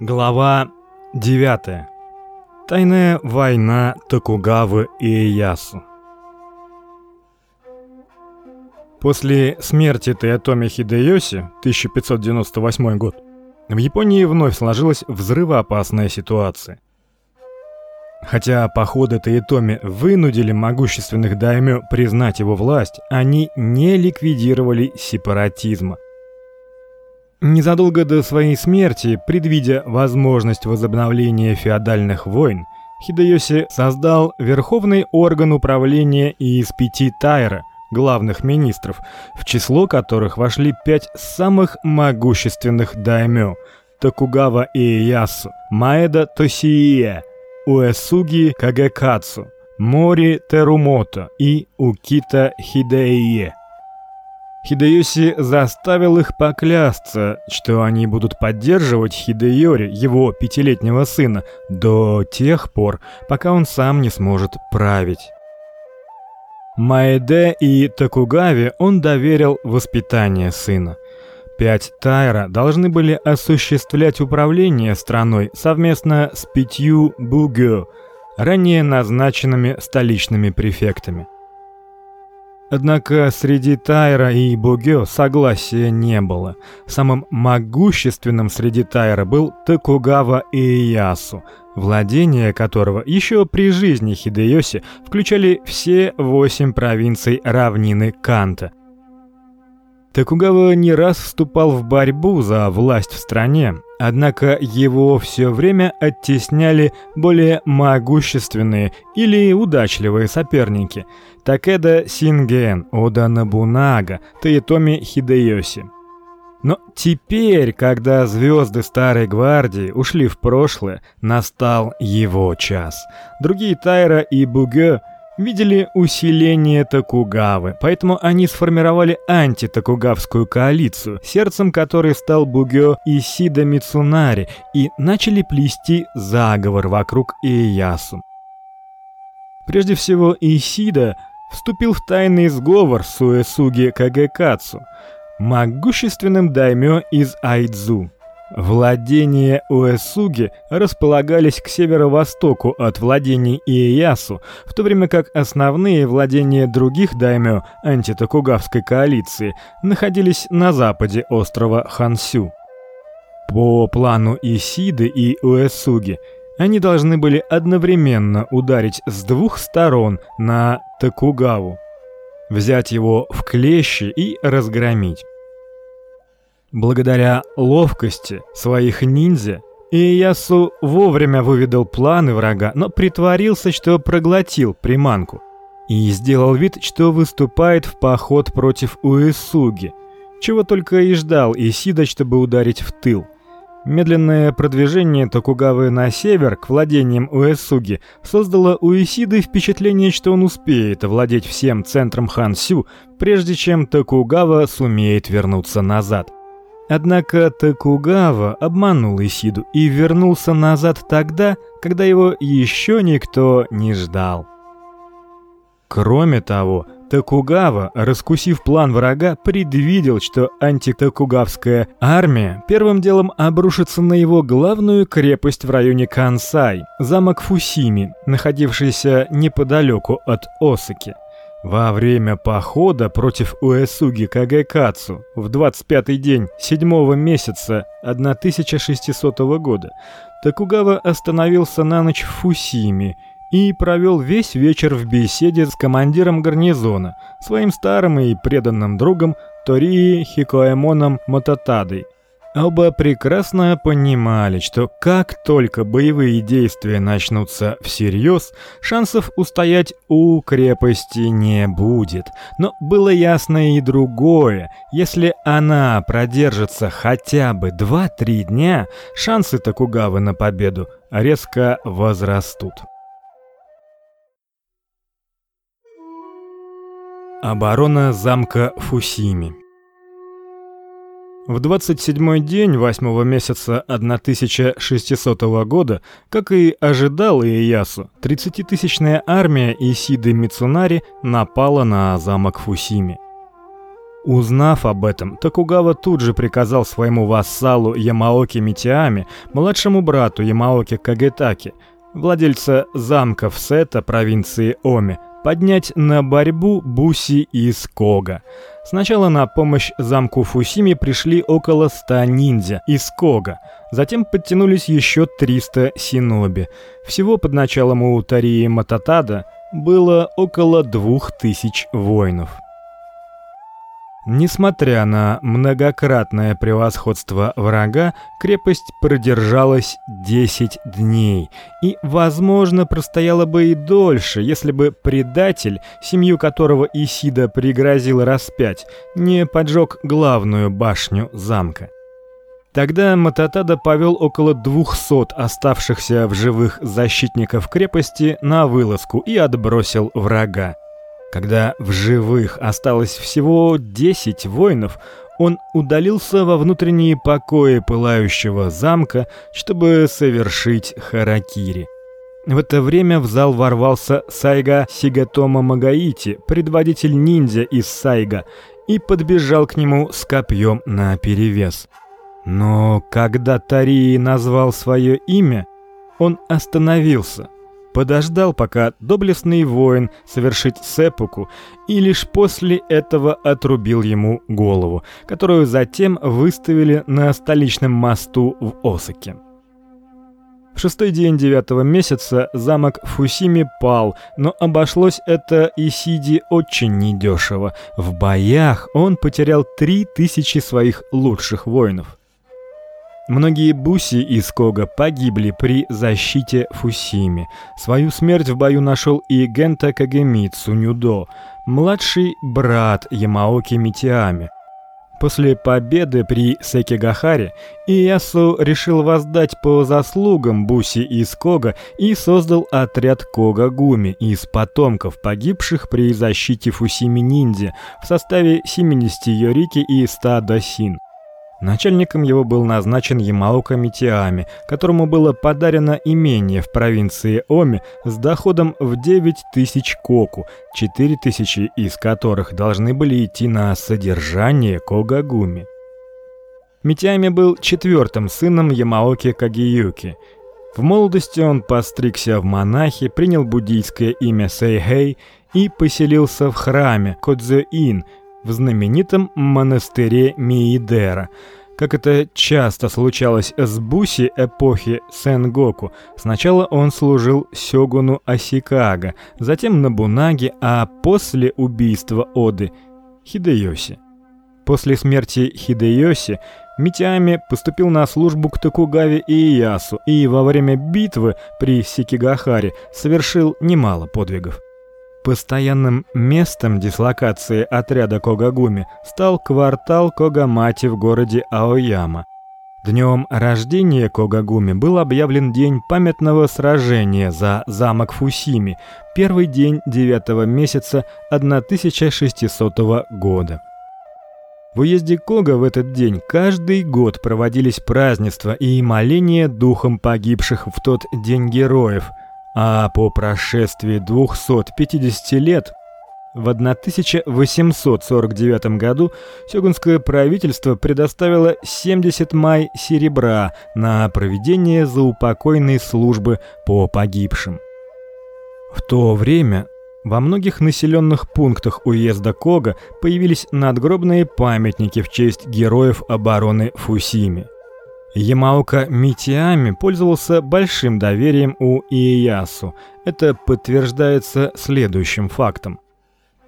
Глава 9. Тайная война Токугавы и Иясу. После смерти Тоётоми Хидэёси, 1598 год, в Японии вновь сложилась взрывоопасная ситуация. Хотя походы Тоётоми вынудили могущественных даймё признать его власть, они не ликвидировали сепаратизма. Незадолго до своей смерти, предвидя возможность возобновления феодальных войн, Хидэёси создал верховный орган управления из пяти тайра, главных министров, в число которых вошли пять самых могущественных даймё: Токугава Иэясу, Маэда Тосиие, Уэсуги Кагекацу, Мори Терумото и Укита Хидэие. Хидэёси заставил их поклясться, что они будут поддерживать Хидэёри, его пятилетнего сына, до тех пор, пока он сам не сможет править. Маэде и Токугаве он доверил воспитание сына. Пять Тайра должны были осуществлять управление страной совместно с пятью Бугё, ранее назначенными столичными префектами. Однако среди Тайра и Бугё согласия не было. Самым могущественным среди Тайра был Токугава Иэясу, владения которого еще при жизни Хидэёси включали все восемь провинций равнины Канта – Токугава не раз вступал в борьбу за власть в стране, однако его все время оттесняли более могущественные или удачливые соперники: Такеда Синген, Ода Набунага, Тоётоми Хидэёси. Но теперь, когда звезды старой гвардии ушли в прошлое, настал его час. Другие Тайра и Бугё видели усиление Токугавы, поэтому они сформировали антитокугавскую коалицию, сердцем которой стал Бугё Исида Мицунари, и начали плести заговор вокруг Иеясу. Прежде всего, Исида вступил в тайный сговор с Уэсуги Кагекацу, могущественным даймё из Айдзу. Владения Уэсуги располагались к северо-востоку от владений Иэясу, в то время как основные владения других даймё антитокугавской коалиции находились на западе острова Хансю. По плану Исиды и Уэсуги они должны были одновременно ударить с двух сторон на Токугаву, взять его в клещи и разгромить. Благодаря ловкости своих ниндзя Иясу вовремя выведал планы врага, но притворился, что проглотил приманку и сделал вид, что выступает в поход против Уэсуги, чего только и ждал Исида, чтобы ударить в тыл. Медленное продвижение Токугавы на север к владениям Уэсуги создало у Исиды впечатление, что он успеет овладеть всем центром Хансю, прежде чем Токугава сумеет вернуться назад. Однако Токугава обманул Исиду и вернулся назад тогда, когда его еще никто не ждал. Кроме того, Токугава, раскусив план врага, предвидел, что антитокугавская армия первым делом обрушится на его главную крепость в районе Кансай, замок Фусими, находившийся неподалеку от Осаки. Во время похода против Уэсуги Кагайкацу в 25-й день седьмого месяца 1600 года Токугава остановился на ночь в Фусиме и провел весь вечер в беседе с командиром гарнизона, своим старым и преданным другом Тории Хикоэмоном Мототадой. Оба прекрасно понимали, что как только боевые действия начнутся всерьез, шансов устоять у крепости не будет. Но было ясно и другое: если она продержится хотя бы 2-3 дня, шансы Токугавы на победу резко возрастут. Оборона замка Фусими в 27-й день восьмого месяца 1600 года, как и ожидал Иясу, 30-тысячная армия Исиды Мицунари напала на замок Фусими. Узнав об этом, Токугава тут же приказал своему вассалу Ямаоки Митиами, младшему брату Ямаоки Кагетаки, владельца замков Сета провинции Оми, поднять на борьбу Буси из Кога. Сначала на помощь замку Фусими пришли около 100 ниндзя из Кога, затем подтянулись еще 300 синоби. Всего под началом у Тарии Мататада было около 2000 воинов. Несмотря на многократное превосходство врага, крепость продержалась 10 дней и, возможно, простояла бы и дольше, если бы предатель, семью которого Исида пригрозил распять, не поджег главную башню замка. Тогда Мататада повел около 200 оставшихся в живых защитников крепости на вылазку и отбросил врага. Когда в живых осталось всего 10 воинов, он удалился во внутренние покои пылающего замка, чтобы совершить харакири. В это время в зал ворвался Сайга Сигатома Магаити, предводитель ниндзя из Сайга, и подбежал к нему с копьем наперевес. Но когда Тарии назвал свое имя, он остановился подождал, пока доблестный воин совершит сеппуку, и лишь после этого отрубил ему голову, которую затем выставили на столичном мосту в Осаке. В шестой день девятого месяца замок Фусими пал, но обошлось это Исиди очень недешево. В боях он потерял три тысячи своих лучших воинов. Многие буси из Кога погибли при защите Фусими. Свою смерть в бою нашел и Гента Кагемицу Нюдо, младший брат Ямаоки Митиами. После победы при Секигахаре Иясу решил воздать по заслугам Буси из Кога и создал отряд Когагуми из потомков погибших при защите Фусими ниндзя в составе 70 йорики и 100 досин. Начальником его был назначен Ямаока Митиами, которому было подарено имение в провинции Оми с доходом в 9 тысяч коку, 4 тысячи из которых должны были идти на содержание Когагуми. Митиами был четвертым сыном Ямаоки Кагиюки. В молодости он постригся в монахи, принял буддийское имя Сэйхэй и поселился в храме Кодзё-ин – в знаменитом монастыре Миидера. Как это часто случалось с Буси эпохи Сэнгоку, сначала он служил сёгуну Асикага, затем Нобунаге, а после убийства Оды Хидэёси. После смерти Хидэёси Митями поступил на службу к Токугаве Иясу и во время битвы при Сикигахаре совершил немало подвигов. Постоянным местом дислокации отряда Когагуми стал квартал Когамати в городе Аояма. Днем рождения Когагуми был объявлен день памятного сражения за замок Фусими, первый день девятого месяца 1600 года. В уезде Кога в этот день каждый год проводились празднества и моления духом погибших в тот день героев – а по прошествии 250 лет в 1849 году сёгунское правительство предоставило 70 май серебра на проведение заупокойной службы по погибшим. В то время во многих населенных пунктах уезда Кога появились надгробные памятники в честь героев обороны Фусими. Ямаока Митиами пользовался большим доверием у Иеясу. Это подтверждается следующим фактом.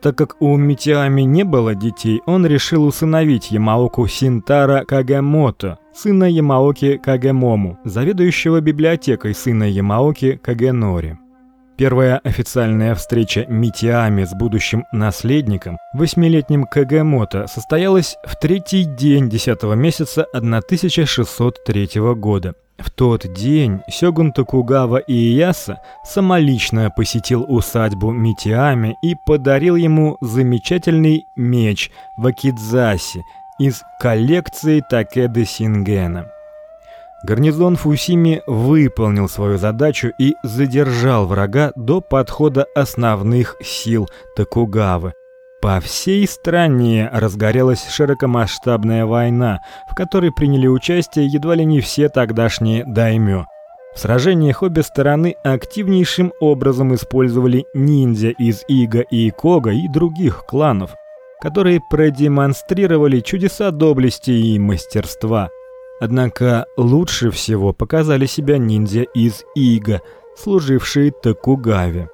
Так как у Митиами не было детей, он решил усыновить Ямаоку Синтара Кагемото, сына Ямаоки Кагемому, заведующего библиотекой сына Ямаоки Кагенори. Первая официальная встреча Митиами с будущим наследником, восьмилетним Кагэмото, состоялась в третий день десятого месяца 1603 года. В тот день сёгун Токугава Иеяса самолично посетил усадьбу Митиами и подарил ему замечательный меч вакидзаси из коллекции Такеды Сингена. Гарнизон Фусими выполнил свою задачу и задержал врага до подхода основных сил Токугавы. По всей стране разгорелась широкомасштабная война, в которой приняли участие едва ли не все тогдашние даймё. В сражениях обе стороны активнейшим образом использовали ниндзя из Ига и Кога и других кланов, которые продемонстрировали чудеса доблести и мастерства. Однако лучше всего показали себя ниндзя из Ига, служившие Токугаве.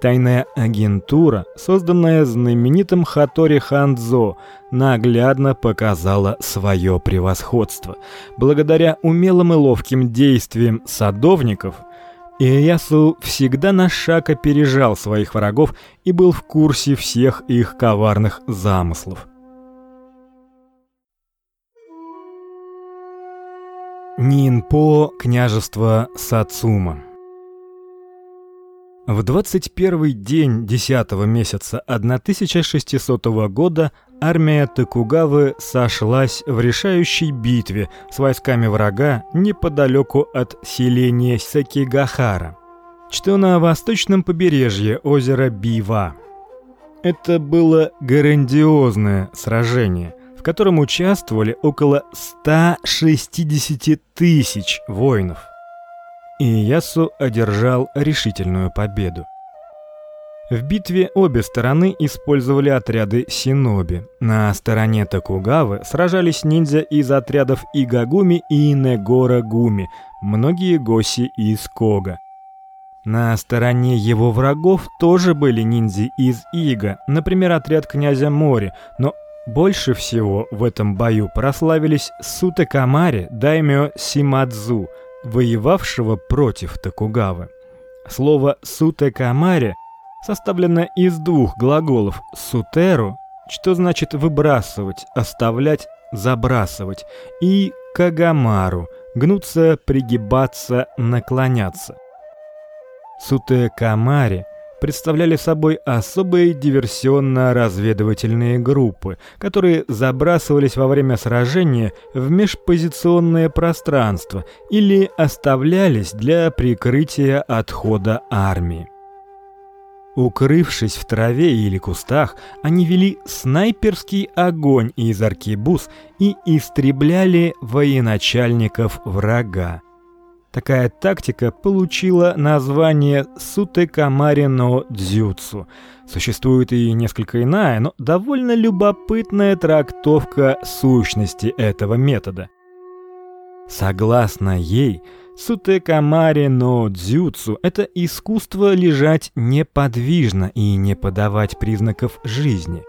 Тайная агентура, созданная знаменитым Хатори Хандзо, наглядно показала свое превосходство. Благодаря умелым и ловким действиям садовников, Иясу всегда на шаг опережал своих врагов и был в курсе всех их коварных замыслов. Нинпо, княжество Сацума. В 21 день 10 месяца 1600 года армия Токугавы сошлась в решающей битве с войсками врага неподалеку от селения Сакигахара, что на восточном побережье озера Бива. Это было грандиозное сражение, в котором участвовали около 160 тысяч воинов и Ясу одержал решительную победу. В битве обе стороны использовали отряды синоби. На стороне Токугавы сражались ниндзя из отрядов Игагуми и Негора-гуми, многие госи из Кога. На стороне его врагов тоже были ниндзя из Ига, например, отряд князя Мори, но больше всего в этом бою прославились Сутекамари, даймё Симадзу – воевавшего против Токугавы. Слово сутекамари составлено из двух глаголов сутеру, что значит выбрасывать, оставлять, забрасывать, и кагамару гнуться, пригибаться, наклоняться. Сутекамари представляли собой особые диверсионно-разведывательные группы, которые забрасывались во время сражения в межпозиционное пространство или оставлялись для прикрытия отхода армии. Укрывшись в траве или кустах, они вели снайперский огонь из аркебуз и истребляли военачальников врага. Такая тактика получила название Сутекамари но дзюцу. Существует и несколько иная, но довольно любопытная трактовка сущности этого метода. Согласно ей, Сутекамари но дзюцу это искусство лежать неподвижно и не подавать признаков жизни.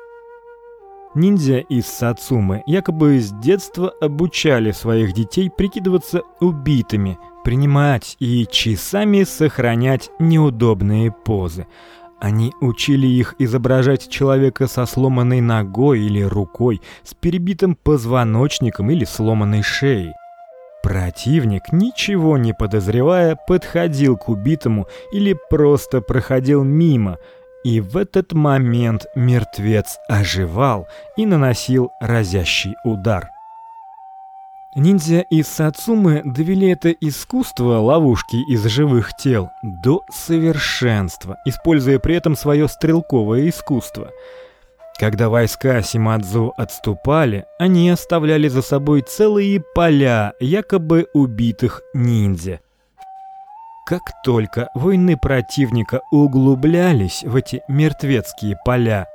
Ниндзя из Сацумы якобы с детства обучали своих детей прикидываться убитыми, принимать и часами сохранять неудобные позы. Они учили их изображать человека со сломанной ногой или рукой, с перебитым позвоночником или сломанной шеей. Противник, ничего не подозревая, подходил к убитому или просто проходил мимо, и в этот момент мертвец оживал и наносил разящий удар. Ниндзя из Сацумы довели это искусство ловушки из живых тел до совершенства, используя при этом свое стрелковое искусство. Когда войска Симадзу отступали, они оставляли за собой целые поля якобы убитых ниндзя. Как только войны противника углублялись в эти мертвецкие поля,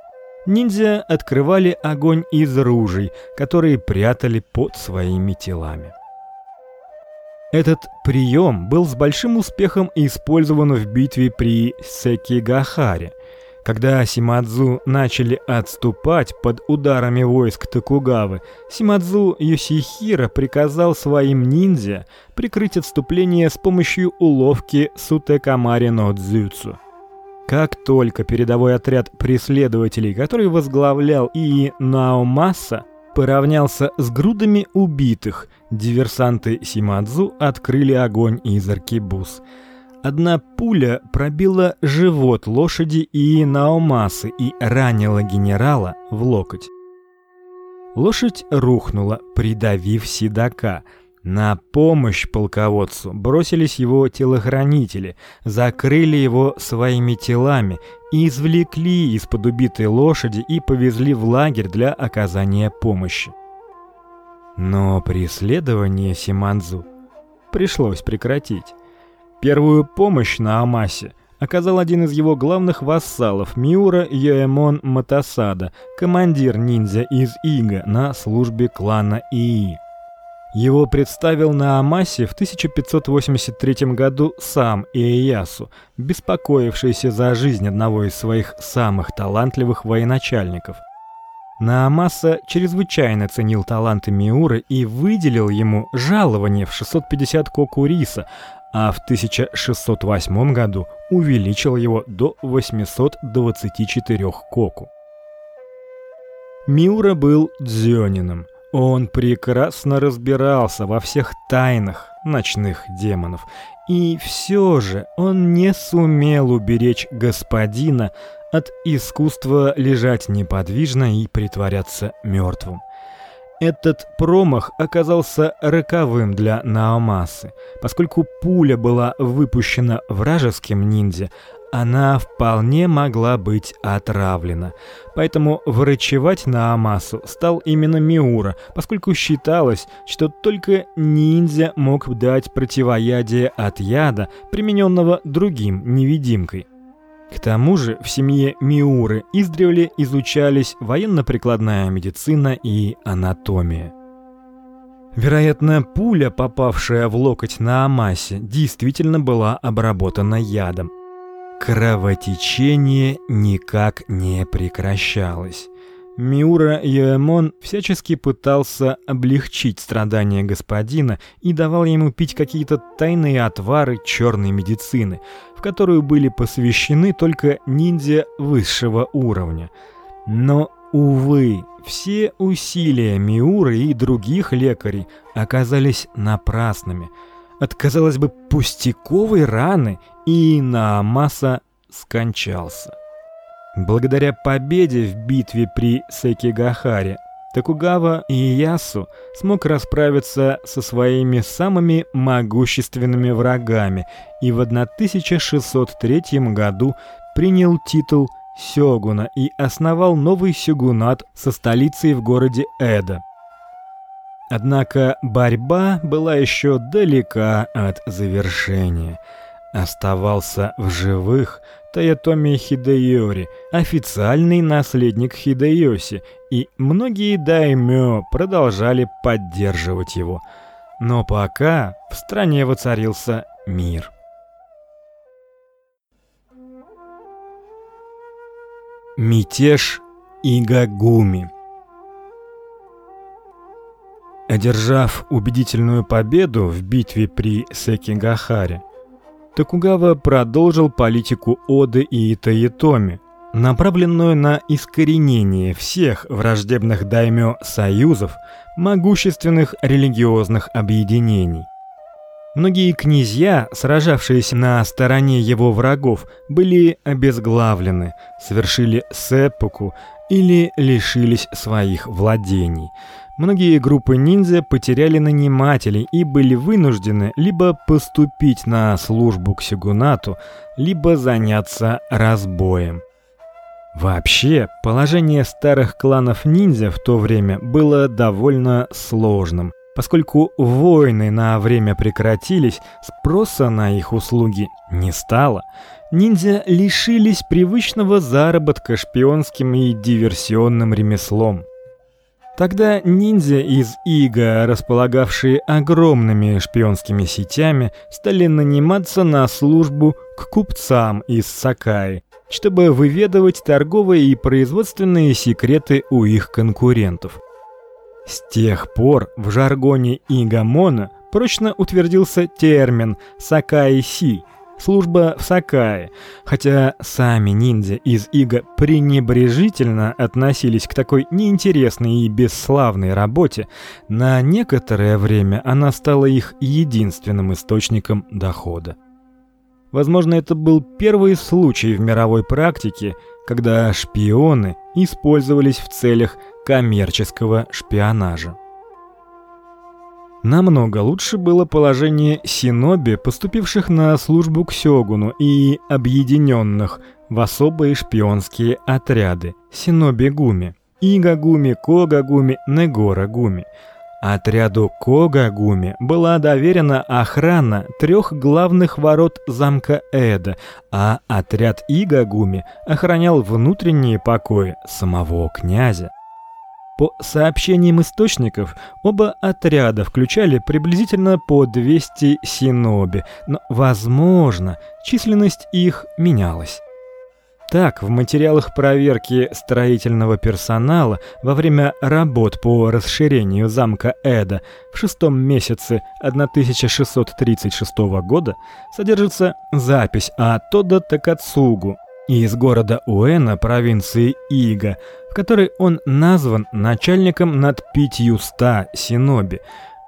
ниндзя открывали огонь из ружей, которые прятали под своими телами. Этот прием был с большим успехом использован в битве при Секигахаре. Когда Симадзу начали отступать под ударами войск Токугавы, Симадзу Йосихира приказал своим ниндзя прикрыть отступление с помощью уловки Сутекамари но. Как только передовой отряд преследователей, который возглавлял Ии Наомаса, поравнялся с грудами убитых, диверсанты Симадзу открыли огонь из аркебуз. Одна пуля пробила живот лошади Ии Наомасы и ранила генерала в локоть. Лошадь рухнула, придавив седока. На помощь полководцу бросились его телохранители, закрыли его своими телами и извлекли из-под убитой лошади и повезли в лагерь для оказания помощи. Но преследование Симанзу пришлось прекратить. Первую помощь на Амасе оказал один из его главных вассалов Миура Йоэмон Матасада, командир ниндзя из Ига на службе клана Ии. Его представил на Амасе в 1583 году сам Иэясу, беспокоившийся за жизнь одного из своих самых талантливых военачальников. Наамаса чрезвычайно ценил таланты Миуры и выделил ему жалование в 650 коку риса, а в 1608 году увеличил его до 824 коку. Миура был дзёнином. Он прекрасно разбирался во всех тайнах ночных демонов, и все же он не сумел уберечь господина от искусства лежать неподвижно и притворяться мертвым. Этот промах оказался роковым для Наомасы, поскольку пуля была выпущена вражеским ниндзя, она вполне могла быть отравлена. Поэтому врачевать на Амасу стал именно Миура, поскольку считалось, что только ниндзя мог дать противоядие от яда, примененного другим невидимкой. К тому же в семье Миуры издревле изучались военно-прикладная медицина и анатомия. Вероятно, пуля, попавшая в локоть на Амасе, действительно была обработана ядом. Кровотечение никак не прекращалось. Миура Йоэмон всячески пытался облегчить страдания господина и давал ему пить какие-то тайные отвары черной медицины, в которую были посвящены только ниндзя высшего уровня. Но увы, все усилия Миуры и других лекарей оказались напрасными. От казалось бы пустяковой раны и Наамаса скончался. Благодаря победе в битве при Секигахаре Токугава Иясу смог расправиться со своими самыми могущественными врагами и в 1603 году принял титул сёгуна и основал новый сёгунат со столицей в городе Эда. Однако борьба была еще далека от завершения оставался в живых Таятоми Хидэёри, официальный наследник Хидэёси, и многие даймё продолжали поддерживать его. Но пока в стране воцарился мир. Мятеж Игагуми Одержав убедительную победу в битве при Секигахаре, Токугава продолжил политику Оды и Итаитоми, направленную на искоренение всех враждебных даймё союзов, могущественных религиозных объединений. Многие князья, сражавшиеся на стороне его врагов, были обезглавлены, совершили сэппуку или лишились своих владений. Многие группы ниндзя потеряли нанимателей и были вынуждены либо поступить на службу к сёгунату, либо заняться разбоем. Вообще, положение старых кланов ниндзя в то время было довольно сложным. Поскольку войны на время прекратились, спроса на их услуги не стало. Ниндзя лишились привычного заработка шпионским и диверсионным ремеслом. Тогда ниндзя из Ига, располагавшие огромными шпионскими сетями, стали наниматься на службу к купцам из Сакаи, чтобы выведывать торговые и производственные секреты у их конкурентов. С тех пор в жаргоне Игамона прочно утвердился термин Сакаи-си, служба в Сакае, хотя сами ниндзя из Ига пренебрежительно относились к такой неинтересной и бесславной работе, на некоторое время она стала их единственным источником дохода. Возможно, это был первый случай в мировой практике, когда шпионы использовались в целях коммерческого шпионажа. Намного лучше было положение синоби, поступивших на службу к сёгуну и объединенных в особые шпионские отряды синоби-гуми, ига-гуми, кога-гуми, негора-гуми. Отряду Кога-гуми была доверена охрана трех главных ворот замка Эда, а отряд Ига-гуми охранял внутренние покои самого князя. По сообщениям источников, оба отряда включали приблизительно по 200 синоби, но, возможно, численность их менялась. Так, в материалах проверки строительного персонала во время работ по расширению замка Эда в шестом месяце 1636 года содержится запись о Тодо Такацугу из города Уэна провинции Ига, в которой он назван начальником над 500 синоби.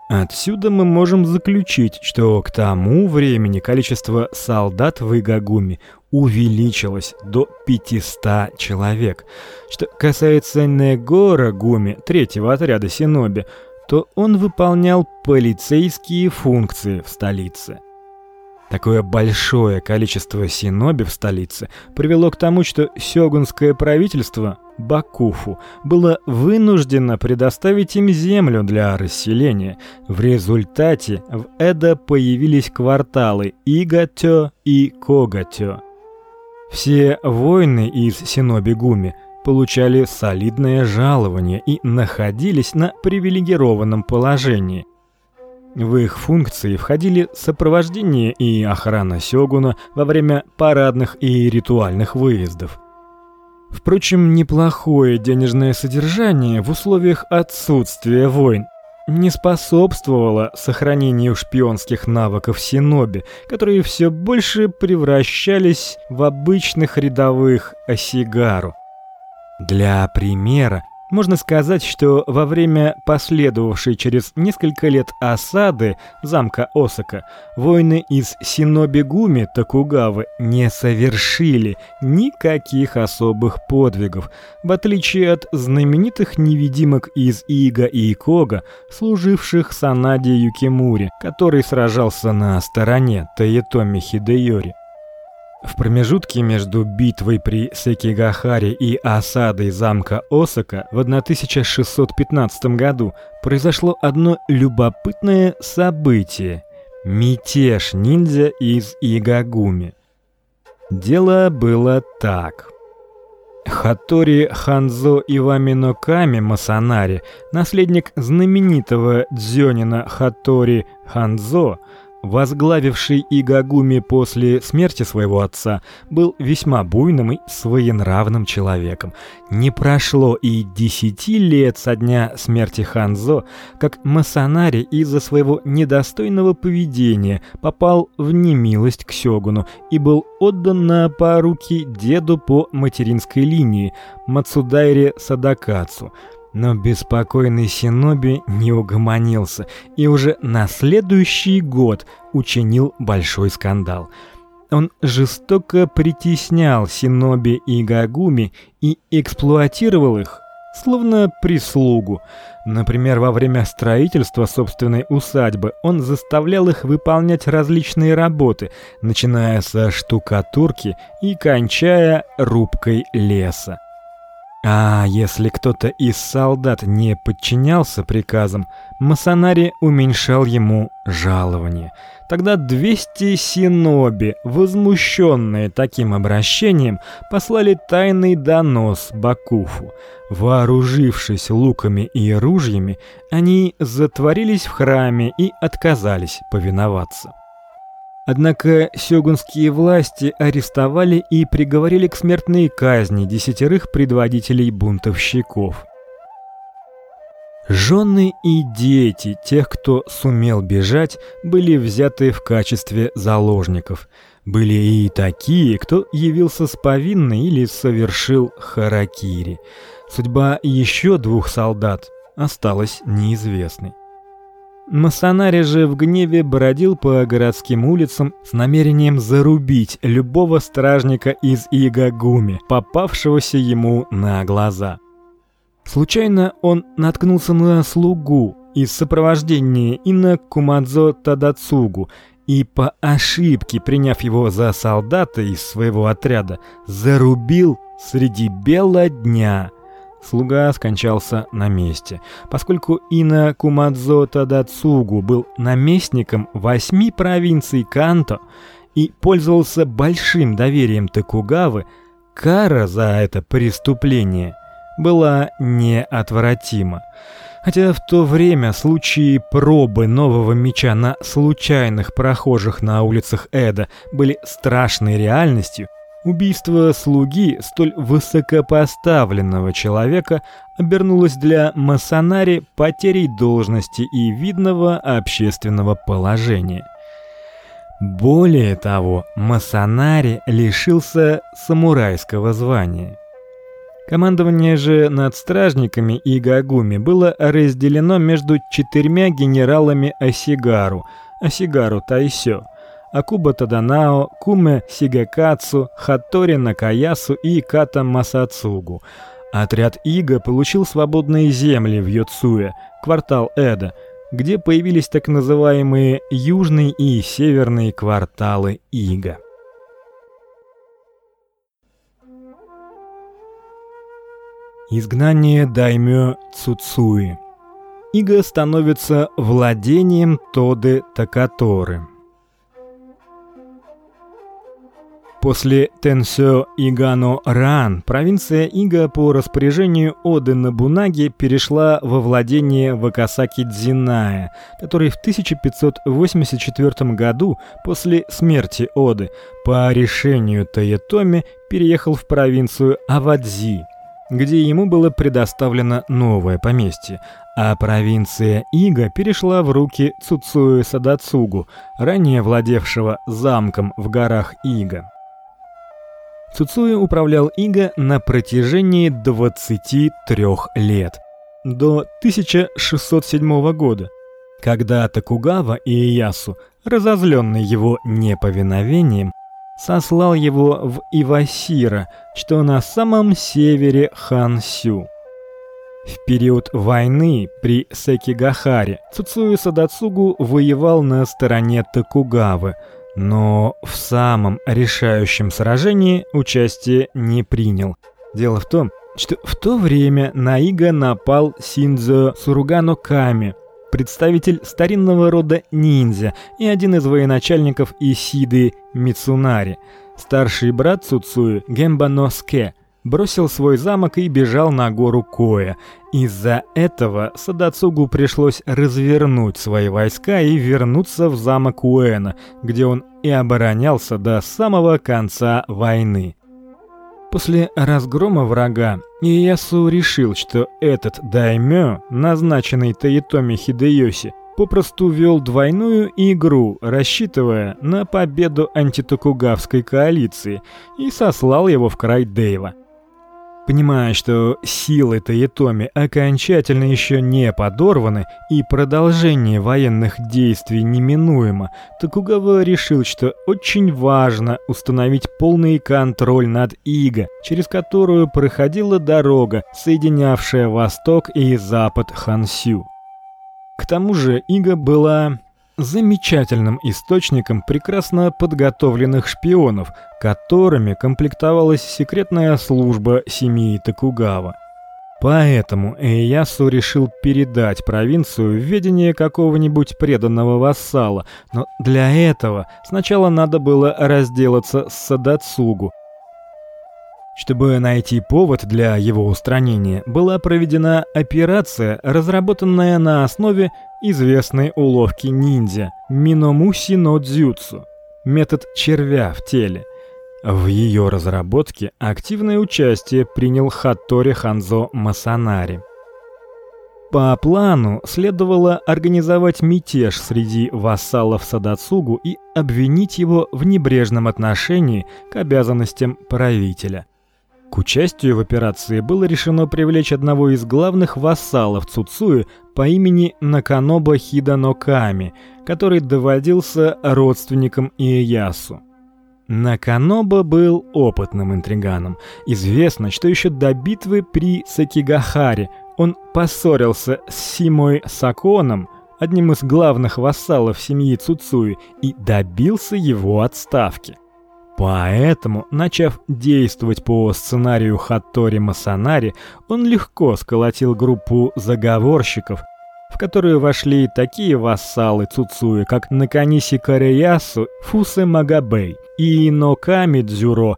Отсюда мы можем заключить, что к тому времени количество солдат в Игагуме увеличилось до 500 человек. Что касается Негора Гуми, третьего отряда синоби, то он выполнял полицейские функции в столице. Такое большое количество синоби в столице привело к тому, что сёгунское правительство Бакуфу было вынуждено предоставить им землю для расселения. В результате в Эда появились кварталы Игатё и Когатё. Все воины из синоби-гуми получали солидное жалование и находились на привилегированном положении. В их функции входили сопровождение и охрана сёгуна во время парадных и ритуальных выездов. Впрочем, неплохое денежное содержание в условиях отсутствия войн не способствовало сохранению шпионских навыков синоби, которые все больше превращались в обычных рядовых осигару. Для примера можно сказать, что во время последовавшей через несколько лет осады замка Осака воины из Синобигуми Токугавы не совершили никаких особых подвигов, в отличие от знаменитых невидимок из Ига и Икога, служивших Санаде Юкимури, который сражался на стороне Тоетоми Хидеёри. В промежутке между битвой при Секигахаре и осадой замка Осака в 1615 году произошло одно любопытное событие мятеж ниндзя из Игагуми. Дело было так: Хатори Ханзо Ивамино Ками Масанари, наследник знаменитого дзёнина Хатори Ханзо, возглавивший Игагуми после смерти своего отца, был весьма буйным и своенравным человеком. Не прошло и десяти лет со дня смерти Ханзо, как Масанари из-за своего недостойного поведения попал в немилость к сёгуну и был отдан на поруки деду по материнской линии Мацудайре Садакацу – но беспокойный Синоби не угомонился и уже на следующий год учинил большой скандал. Он жестоко притеснял Синоби и Гагуми и эксплуатировал их, словно прислугу. Например, во время строительства собственной усадьбы он заставлял их выполнять различные работы, начиная со штукатурки и кончая рубкой леса. А если кто-то из солдат не подчинялся приказам, Масанари уменьшал ему жалование. Тогда 200 синоби, возмущенные таким обращением, послали тайный донос Бакуфу. Вооружившись луками и ружьями, они затворились в храме и отказались повиноваться. Однако сёгунские власти арестовали и приговорили к смертной казни десятерых предводителей бунтовщиков. Жены и дети тех, кто сумел бежать, были взяты в качестве заложников. Были и такие, кто явился с повинной или совершил харакири. Судьба еще двух солдат осталась неизвестной. Масанари же в гневе бродил по городским улицам с намерением зарубить любого стражника из Игагуми, попавшегося ему на глаза. Случайно он наткнулся на слугу, из сопровождения Ина Кумадзо Тадацугу и по ошибке, приняв его за солдата из своего отряда, зарубил среди бела дня. Слуга скончался на месте, поскольку Ина Кумадзо Тадацугу был наместником восьми провинций Канто и пользовался большим доверием Токугавы, кара за это преступление была неотвратима. Хотя в то время случаи пробы нового меча на случайных прохожих на улицах Эда были страшной реальностью, убийство слуги столь высокопоставленного человека обернулось для Масанари потерей должности и видного общественного положения. Более того, Масанари лишился самурайского звания. Командование же над стражниками и гагуми было разделено между четырьмя генералами Осигару: Осигару Тайсё, Акуба Таданао, Куме Сигакацу, Хатори Накаясу и Ката Масацугу. Отряд Ига получил свободные земли в Йоцуэ, квартал Эда, где появились так называемые южные и северные кварталы Ига. Изгнание даймё Цуцуи. Ига становится владением Тоды Такаторы. После Тенсё Игано Ран провинция Ига по распоряжению Оды Набунаги перешла во владение Вакасаки Дзиная, который в 1584 году после смерти Оды по решению Тоетоми переехал в провинцию Авадзи где ему было предоставлено новое поместье, а провинция Ига перешла в руки Цуцуи Садацугу, ранее владевшего замком в горах Ига. Цуцуи управлял Ига на протяжении 23 лет, до 1607 года, когда Токугава Иэясу, разозленный его неповиновением, сослал его в Ивасира, что на самом севере Хансю. В период войны при Секигахаре Цуцуи Садацугу воевал на стороне Токугавы, но в самом решающем сражении участие не принял. Дело в том, что в то время на Ига напал Синдзо Суругано Ками, представитель старинного рода ниндзя и один из военачальников Исиды Мицунари. Старший брат Цуцуи, Гембаноске, бросил свой замок и бежал на гору Коя. Из-за этого Садацугу пришлось развернуть свои войска и вернуться в замок Уэна, где он и оборонялся до самого конца войны. После разгрома врага Иясу решил, что этот даймё, назначенный Таитоми Хидэёси, попросту вел двойную игру, рассчитывая на победу антитокугавской коалиции, и сослал его в край Дэйва. Понимая, что силы Таитоми окончательно еще не подорваны и продолжение военных действий неминуемо, Токугава решил, что очень важно установить полный контроль над Иго, через которую проходила дорога, соединявшая восток и запад Хансю. К тому же Иго была замечательным источником прекрасно подготовленных шпионов, которыми комплектовалась секретная служба семьи Токугава. Поэтому Эйясу решил передать провинцию в ведение какого-нибудь преданного вассала, но для этого сначала надо было разделаться с Садацугу, чтобы найти повод для его устранения, была проведена операция, разработанная на основе известной уловки ниндзя Миномуси но дзюцу, метод червя в теле. В ее разработке активное участие принял Хаттори Ханзо Масанари. По плану следовало организовать мятеж среди вассалов Садацугу и обвинить его в небрежном отношении к обязанностям правителя. К участию в операции было решено привлечь одного из главных вассалов Цуцуи по имени Наканоба Хиданоками, который доводился родственником Иеясу. Наканоба был опытным интриганом. Известно, что еще до битвы при Сакигахаре он поссорился с Симой Саконом, одним из главных вассалов семьи Цуцуи, и добился его отставки. Поэтому, начав действовать по сценарию Хаттори Масанари, он легко сколотил группу заговорщиков, в которую вошли такие вассалы Цуцуи, как Наканиси Кареясу, Фусе Магабей и Иноками Дзюро.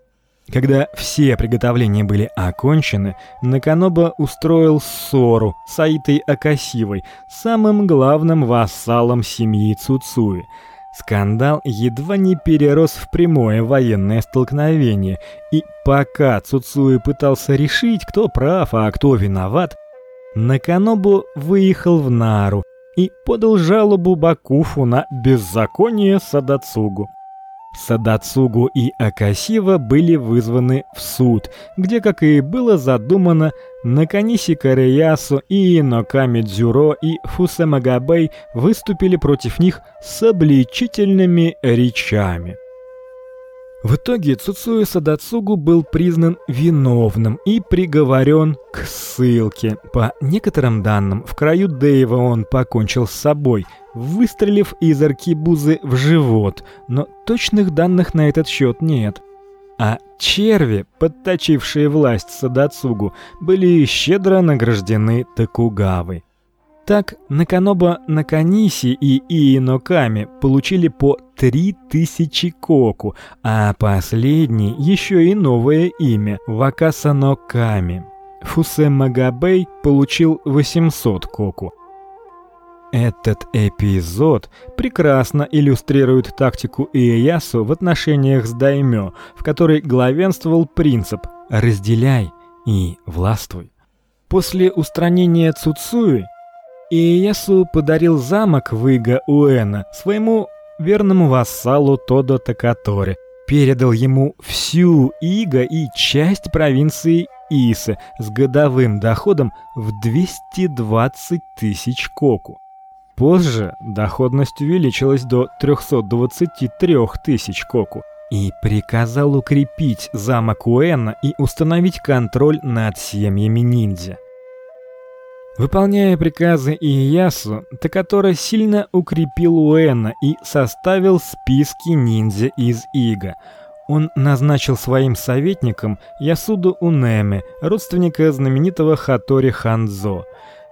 Когда все приготовления были окончены, Наканоба устроил ссору с Аитой Акасивой, самым главным вассалом семьи Цуцуи – Скандал едва не перерос в прямое военное столкновение, и пока Цуцуи пытался решить, кто прав, а кто виноват, Наканобу выехал в Нару и подал жалобу Бакуфу на беззаконие Садацугу. Садацугу и Акасива были вызваны в суд, где, как и было задумано, Наканиси Кареясу и Иноками Дзюро и Фусемагабей выступили против них с обличительными речами. В итоге Цуцуя Садацугу был признан виновным и приговорен к ссылке. По некоторым данным, в краю Дэйва он покончил с собой, выстрелив из аркебузы в живот, но точных данных на этот счет нет. А черви, подточившие власть Садацугу, были щедро награждены Токугавой. Так Наканоба Наканиси и Ииноками получили по 3000 коку, а последний еще и новое имя Вакасано Ками. Фусе Магабей получил 800 коку. Этот эпизод прекрасно иллюстрирует тактику Иэясу в отношениях с даймё, в которой главенствовал принцип «разделяй и властвуй». После устранения Цуцуи Иэясу подарил замок в Ига-Уэна своему верному вассалу Тодо Такатори, передал ему всю Ига и часть провинции Исы с годовым доходом в 220 тысяч коку. Позже доходность увеличилась до 323 тысяч коку и приказал укрепить замок Уэна и установить контроль над семьями ниндзя. Выполняя приказы Иясу, Такатора сильно укрепил Уэна и составил списки ниндзя из Ига. Он назначил своим советником Ясуду Унеме, родственника знаменитого Хатори Ханзо.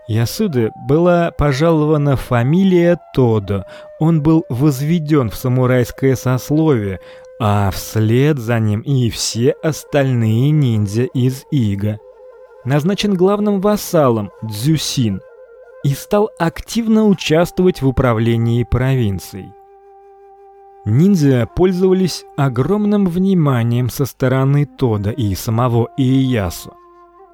Ясуде была пожалована фамилия Тодо. Он был возведен в самурайское сословие, а вслед за ним и все остальные ниндзя из Ига назначен главным вассалом Дзюсин и стал активно участвовать в управлении провинцией. Ниндзя пользовались огромным вниманием со стороны Тода и самого Иясу,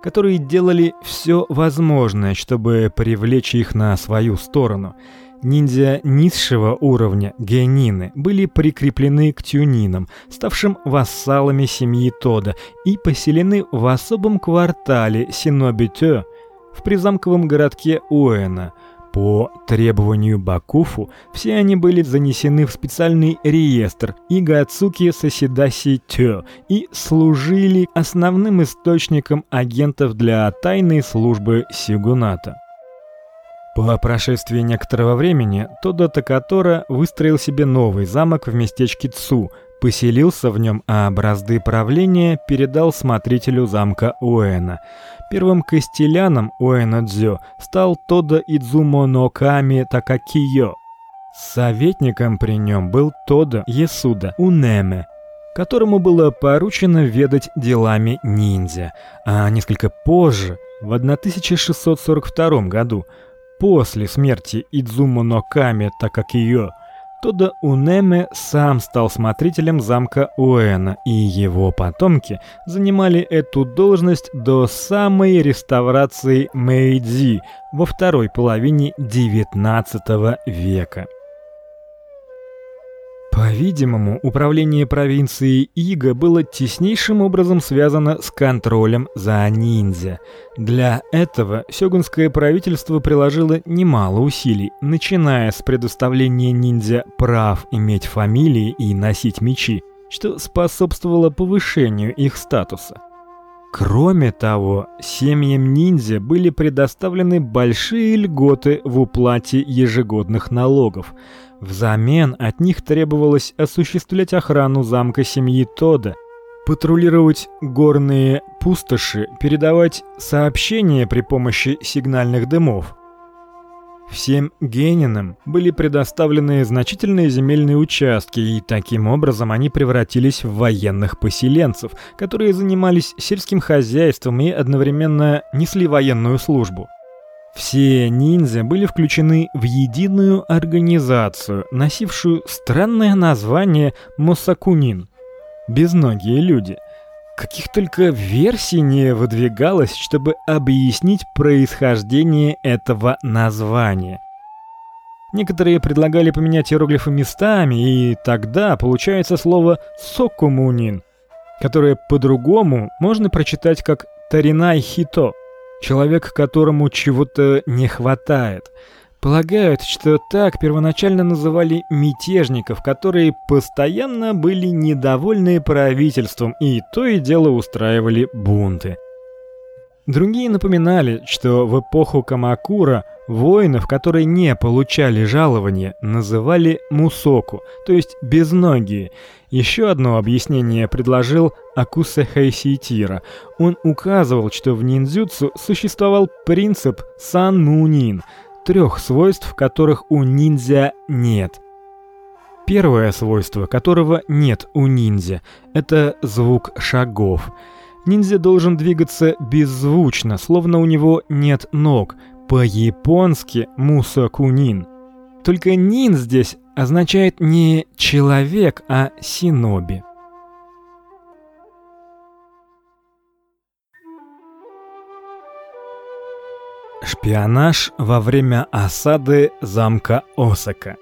которые делали все возможное, чтобы привлечь их на свою сторону – Ниндзя низшего уровня, генины, были прикреплены к тюнинам, ставшим вассалами семьи Тода, и поселены в особом квартале Синобитё в призамковом городке Уэна. По требованию Бакуфу все они были занесены в специальный реестр Игацуки Сосидаси Тё и служили основным источником агентов для тайной службы Сигуната. По прошествии некоторого времени Тодо Такатора выстроил себе новый замок в местечке Цу, поселился в нем, а бразды правления передал смотрителю замка Уэна. Первым костеляном Уэна Дзё стал Тодо Идзумо Ноками Такакиё. Советником при нем был Тодо Есуда Унеме, которому было поручено ведать делами ниндзя, а несколько позже, в 1642 году, После смерти Идзумо но Ками Тода Унеме сам стал смотрителем замка Уэна, и его потомки занимали эту должность до самой реставрации Мэйдзи во второй половине XIX века. По-видимому, управление провинцией Ига было теснейшим образом связано с контролем за ниндзя. Для этого сёгунское правительство приложило немало усилий, начиная с предоставления ниндзя прав иметь фамилии и носить мечи, что способствовало повышению их статуса. Кроме того, семьям ниндзя были предоставлены большие льготы в уплате ежегодных налогов. Взамен от них требовалось осуществлять охрану замка семьи Тода, патрулировать горные пустоши, передавать сообщения при помощи сигнальных дымов. Всем генинам были предоставлены значительные земельные участки, и таким образом они превратились в военных поселенцев, которые занимались сельским хозяйством и одновременно несли военную службу. Все ниндзя были включены в единую организацию, носившую странное название Мосакунин безногие люди. Каких только версий не выдвигалось, чтобы объяснить происхождение этого названия. Некоторые предлагали поменять иероглифы местами, и тогда получается слово сокумунин, которое по-другому можно прочитать как таринай хито, человек, которому чего-то не хватает. Полагают, что так первоначально называли мятежников, которые постоянно были недовольны правительством и то и дело устраивали бунты. Другие напоминали, что в эпоху Камакура воинов, которые не получали жалования, называли мусоку, то есть безногие. Еще одно объяснение предложил Акусе Хэйситира. Он указывал, что в ниндзюцу существовал принцип сан-мунин – трех свойств, которых у ниндзя нет. Первое свойство, которого нет у ниндзя это звук шагов. Ниндзя должен двигаться беззвучно, словно у него нет ног. По-японски мусакунин. Только нин здесь означает не человек, а синоби. Шпионаж во время осады замка Осака.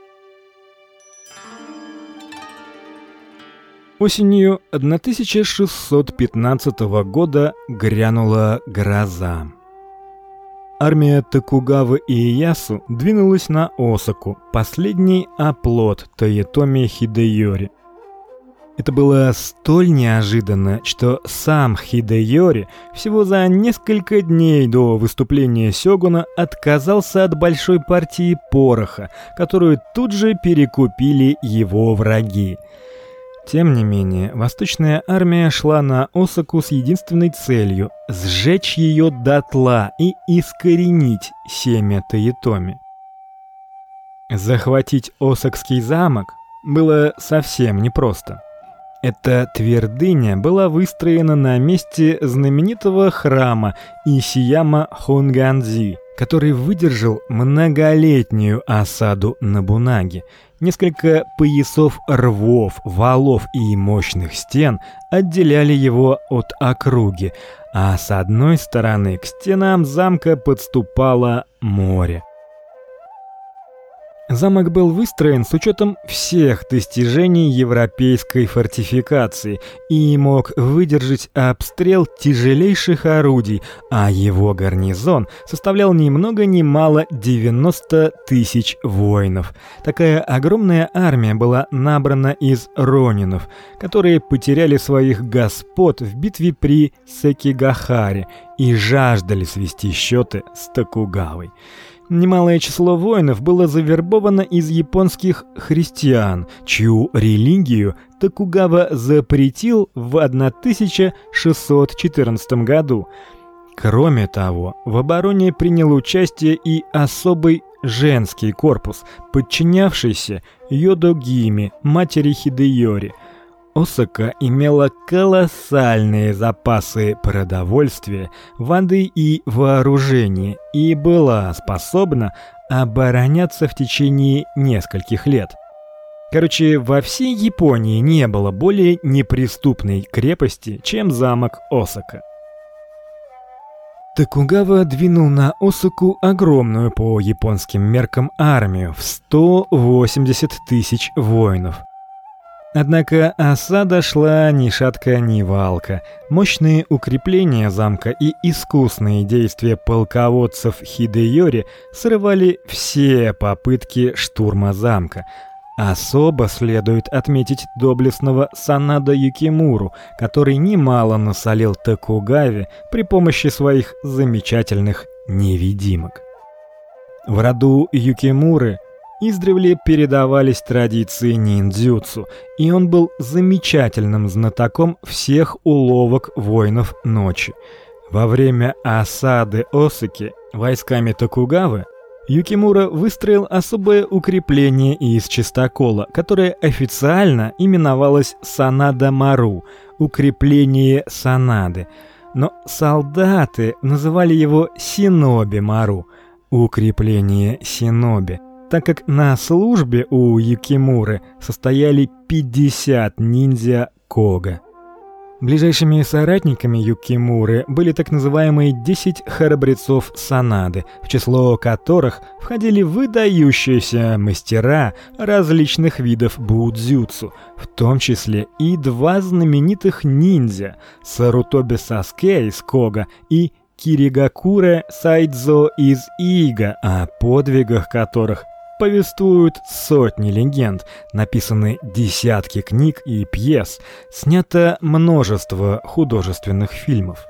Осенью 1615 года грянула гроза. Армия Токугавы и Иясу двинулась на Осаку, последний оплот Тоетоми Хидеёри. Это было столь неожиданно, что сам Хидеёри всего за несколько дней до выступления сёгуна отказался от большой партии пороха, которую тут же перекупили его враги. Тем не менее, Восточная армия шла на Осаку с единственной целью сжечь ее дотла и искоренить семя Тоетоми. Захватить Осакский замок было совсем непросто. Эта твердыня была выстроена на месте знаменитого храма Исияма Хонганзи, который выдержал многолетнюю осаду Набунаги. Несколько поясов рвов, валов и мощных стен отделяли его от округи, а с одной стороны к стенам замка подступало море. Замок был выстроен с учетом всех достижений европейской фортификации и мог выдержать обстрел тяжелейших орудий, а его гарнизон составлял ни много ни мало 90 тысяч воинов. Такая огромная армия была набрана из ронинов, которые потеряли своих господ в битве при Секигахаре и жаждали свести счеты с Токугавой. Немалое число воинов было завербовано из японских христиан, чью религию Токугава запретил в 1614 году. Кроме того, в обороне принял участие и особый женский корпус, подчинявшийся Йодогиме, матери Хидеёри – Осака имела колоссальные запасы продовольствия, воды и вооружения и была способна обороняться в течение нескольких лет. Короче, во всей Японии не было более неприступной крепости, чем замок Осака. Токугава двинул на Осаку огромную по японским меркам армию в 180 тысяч воинов. Однако осада шла ни шатка, ни валка. Мощные укрепления замка и искусные действия полководцев Хидеёри срывали все попытки штурма замка. Особо следует отметить доблестного Санада Юкимуру, который немало насолил Токугаве при помощи своих замечательных невидимок. В роду Юкимуры издревле передавались традиции ниндзюцу, и он был замечательным знатоком всех уловок воинов ночи. Во время осады Осаки войсками Токугавы Юкимура выстроил особое укрепление из чистокола, которое официально именовалось Санада Мару, укрепление Санады. Но солдаты называли его Синоби Мару, укрепление Синоби, так как на службе у Юкимуры состояли 50 ниндзя Кога. Ближайшими соратниками Юкимуры были так называемые 10 храбрецов Санады, в число которых входили выдающиеся мастера различных видов будзюцу, в том числе и два знаменитых ниндзя Сарутоби Саске из Кога и Киригакуре Сайдзо из Ига, о подвигах которых повествуют сотни легенд, написаны десятки книг и пьес, снято множество художественных фильмов.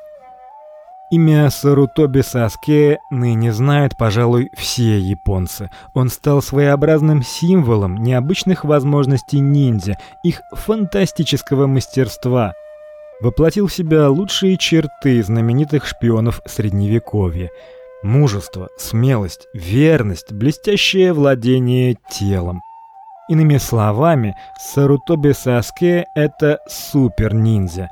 Имя Сарутоби Саске ныне знают, пожалуй, все японцы. Он стал своеобразным символом необычных возможностей ниндзя, их фантастического мастерства. Воплотил в себя лучшие черты знаменитых шпионов средневековья – Мужество, смелость, верность, блестящее владение телом. Иными словами, Сарутоби Саске это супер-ниндзя.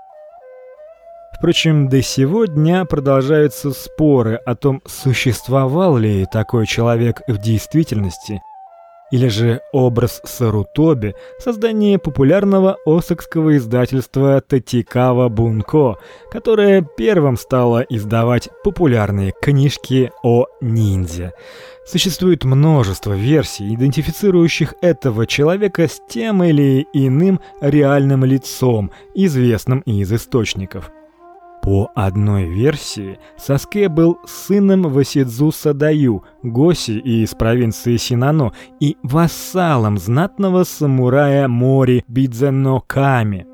Впрочем, до сего дня продолжаются споры о том, существовал ли такой человек в действительности – или же образ Сарутоби, создание популярного осакского издательства Татикава Бунко, которое первым стало издавать популярные книжки о ниндзя. Существует множество версий, идентифицирующих этого человека с тем или иным реальным лицом, известным из источников. По одной версии, Саске был сыном Васидзу Садаю, госи из провинции Синано и вассалом знатного самурая Мори Бидзено Ками.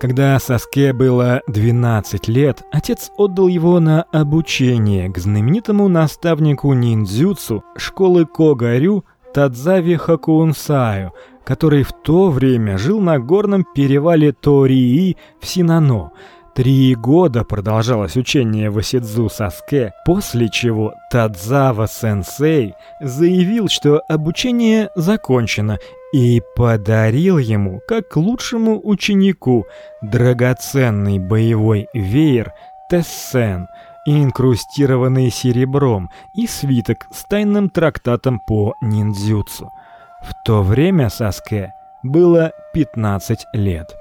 Когда Саске было 12 лет, отец отдал его на обучение к знаменитому наставнику ниндзюцу школы Когарю Тадзави Хакуунсаю, который в то время жил на горном перевале Тории в Синано. Три года продолжалось учение Васидзу Саске, после чего Тадзава-сенсей заявил, что обучение закончено и подарил ему, как лучшему ученику, драгоценный боевой веер Тессен, инкрустированный серебром, и свиток с тайным трактатом по ниндзюцу. В то время Саске было 15 лет.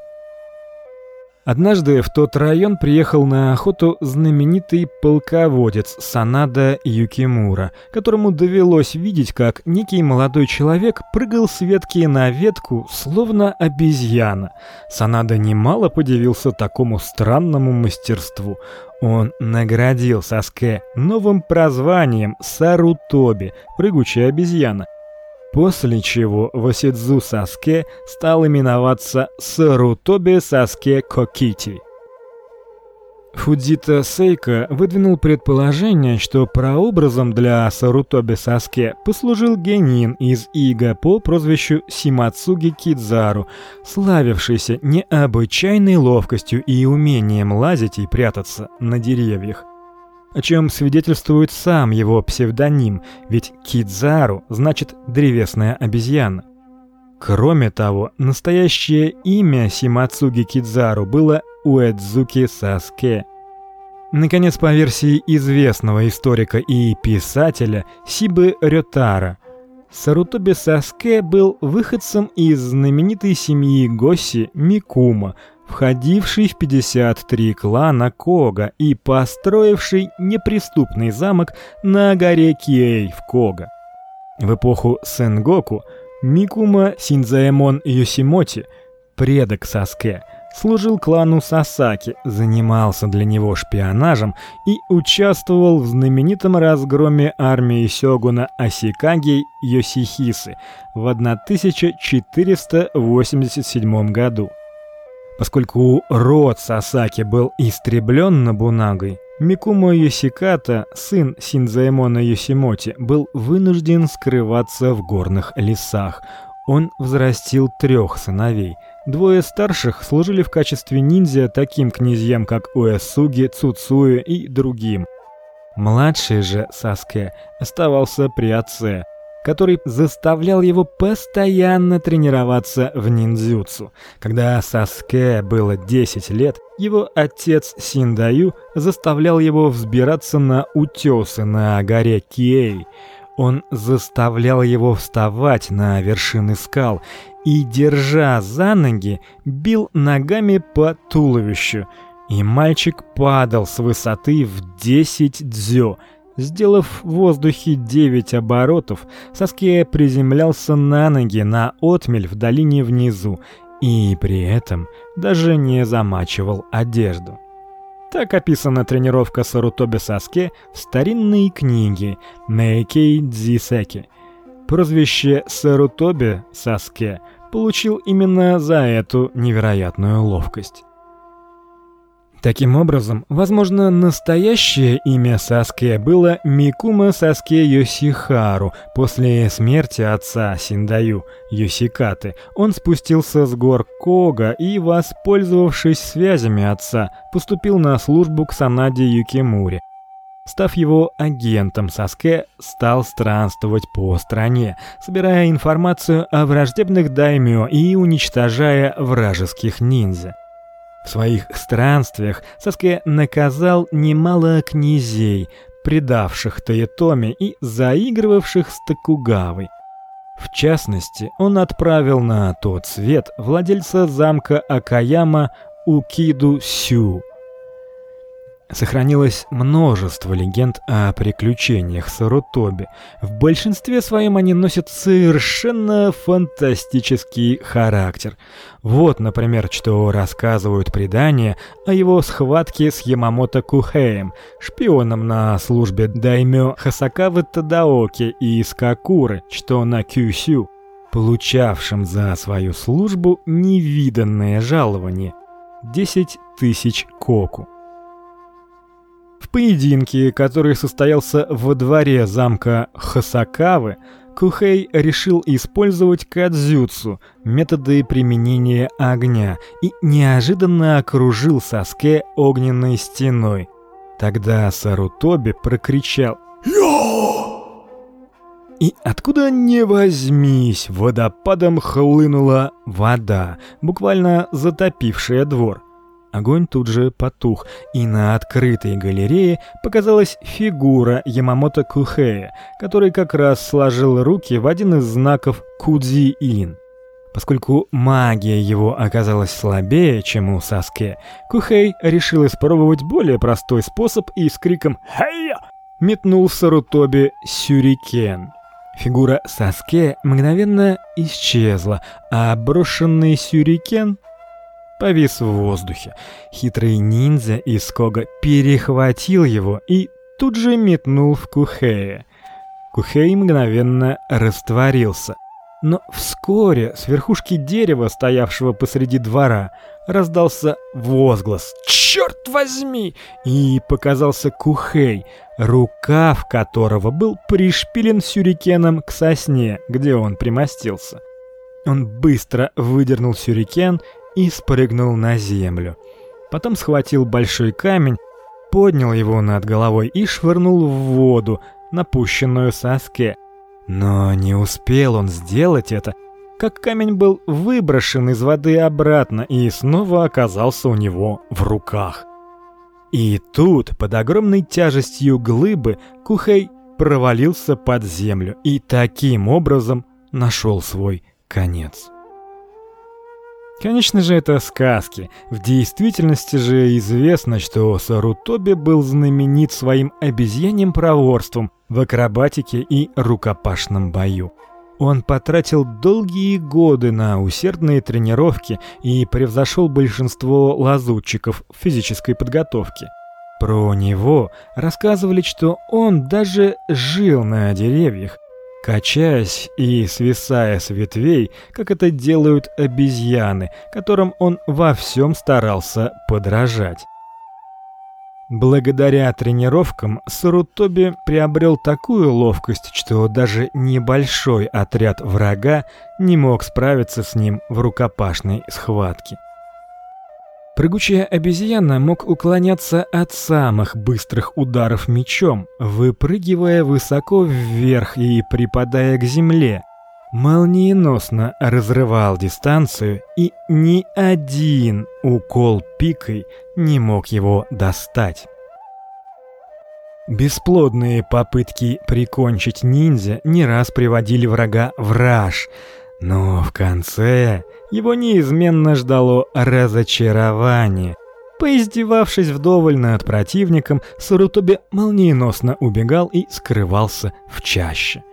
Однажды в тот район приехал на охоту знаменитый полководец Санада Юкимура, которому довелось видеть, как некий молодой человек прыгал с ветки на ветку, словно обезьяна. Санада немало подивился такому странному мастерству. Он наградил Саске новым прозванием Сарутоби, прыгучая обезьяна, После чего Васидзу Саске стал именоваться Сарутоби Саске Кокити. Фудзита Сейка выдвинул предположение, что прообразом для Сарутоби Саске послужил генин из Ига по прозвищу Симацуги Кидзару, славившийся необычайной ловкостью и умением лазить и прятаться на деревьях о чем свидетельствует сам его псевдоним, ведь Кидзару значит древесная обезьяна. Кроме того, настоящее имя Симацуги Кидзару было Уэдзуки Саске. Наконец, по версии известного историка и писателя Сибы Рётара, Сарутоби Саске был выходцем из знаменитой семьи Госи Микума, входивший в 53 клана Кога и построивший неприступный замок на горе Киэй в Кога. В эпоху Сэнгоку Микума Синзаэмон Йосимоти, предок Саске, служил клану Сасаки, занимался для него шпионажем и участвовал в знаменитом разгроме армии сёгуна Асикаги Йосихисы в 1487 году. Поскольку род Сасаки был истреблен Набунагой, Микумо Йосиката, сын Синдзаэмона Йосимоти, был вынужден скрываться в горных лесах. Он взрастил трех сыновей. Двое старших служили в качестве ниндзя таким князьям, как Уэсуги, Цуцуэ и другим. Младший же Саске оставался при отце который заставлял его постоянно тренироваться в ниндзюцу. Когда Саске было 10 лет, его отец Синдаю заставлял его взбираться на утесы на горе Киэй. Он заставлял его вставать на вершины скал и, держа за ноги, бил ногами по туловищу. И мальчик падал с высоты в 10 дзё – Сделав в воздухе девять оборотов, Саския приземлялся на ноги на отмель в долине внизу и при этом даже не замачивал одежду. Так описана тренировка Сарутоби Саске в старинной книге Мэйкей Дзисеки. Прозвище Сарутоби Саске получил именно за эту невероятную ловкость. Таким образом, возможно, настоящее имя Саске было Микума Саске Йосихару. После смерти отца Синдаю Йосикаты, он спустился с гор Кога и, воспользовавшись связями отца, поступил на службу к Санаде Юкимури. Став его агентом, Саске стал странствовать по стране, собирая информацию о враждебных даймё и уничтожая вражеских ниндзя. В своих странствиях Саске наказал немало князей, предавших Тоетоми и заигрывавших с Токугавой. В частности, он отправил на тот свет владельца замка Акаяма Укиду Сю, Сохранилось множество легенд о приключениях Сарутоби. В большинстве своем они носят совершенно фантастический характер. Вот, например, что рассказывают предания о его схватке с Ямамото Кухеем, шпионом на службе даймё Хасакавы Тадаоки и Скакуры, что на Кюсю, получавшим за свою службу невиданное жалование 10 тысяч коку. В поединке, который состоялся во дворе замка Хасакавы, Кухей решил использовать кадзюцу, методы применения огня, и неожиданно окружил Саске огненной стеной. Тогда Сарутоби прокричал: "Я!" И откуда ни возьмись, водопадом хлынула вода, буквально затопившая двор. Огонь тут же потух, и на открытой галерее показалась фигура Ямамото Кухея, который как раз сложил руки в один из знаков Кудзи-ин. Поскольку магия его оказалась слабее, чем у Саске, Кухей решил испробовать более простой способ и с криком «Хайя!» метнул в Сарутоби сюрикен. Фигура Саске мгновенно исчезла, а брошенный сюрикен повис в воздухе. Хитрый ниндзя из Кога перехватил его и тут же метнул в Кухея. Кухей мгновенно растворился. Но вскоре с верхушки дерева, стоявшего посреди двора, раздался возглас «Черт возьми!» и показался Кухей, рукав которого был пришпилен сюрикеном к сосне, где он примостился. Он быстро выдернул сюрикен и спрыгнул на землю. Потом схватил большой камень, поднял его над головой и швырнул в воду, напущенную соске. Но не успел он сделать это, как камень был выброшен из воды обратно и снова оказался у него в руках. И тут, под огромной тяжестью глыбы, Кухей провалился под землю и таким образом нашел свой конец. Конечно же, это сказки. В действительности же известно, что Сарутоби был знаменит своим обезьяньим проворством в акробатике и рукопашном бою. Он потратил долгие годы на усердные тренировки и превзошел большинство лазутчиков в физической подготовке. Про него рассказывали, что он даже жил на деревьях, качаясь и свисая с ветвей, как это делают обезьяны, которым он во всем старался подражать. Благодаря тренировкам Сарутоби приобрел такую ловкость, что даже небольшой отряд врага не мог справиться с ним в рукопашной схватке. Прыгучая обезьяна мог уклоняться от самых быстрых ударов мечом, выпрыгивая высоко вверх и припадая к земле. Молниеносно разрывал дистанцию, и ни один укол пикой не мог его достать. Бесплодные попытки прикончить ниндзя не раз приводили врага в раж, но в конце его неизменно ждало разочарование. Поиздевавшись вдоволь над противником, Сарутоби молниеносно убегал и скрывался в чаще.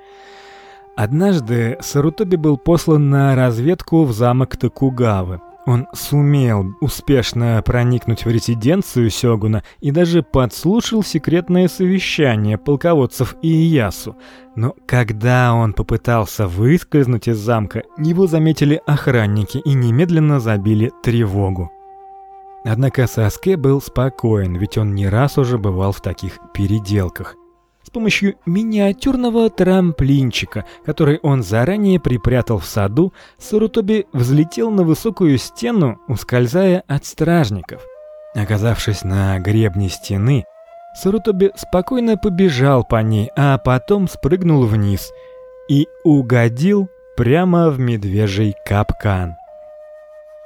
Однажды Сарутоби был послан на разведку в замок Токугавы. Он сумел успешно проникнуть в резиденцию сёгуна и даже подслушал секретное совещание полководцев Иясу. Но когда он попытался выскользнуть из замка, его заметили охранники и немедленно забили тревогу. Однако Саске был спокоен, ведь он не раз уже бывал в таких переделках с помощью миниатюрного трамплинчика, который он заранее припрятал в саду, Сарутоби взлетел на высокую стену, ускользая от стражников. Оказавшись на гребне стены, Сарутоби спокойно побежал по ней, а потом спрыгнул вниз и угодил прямо в медвежий капкан.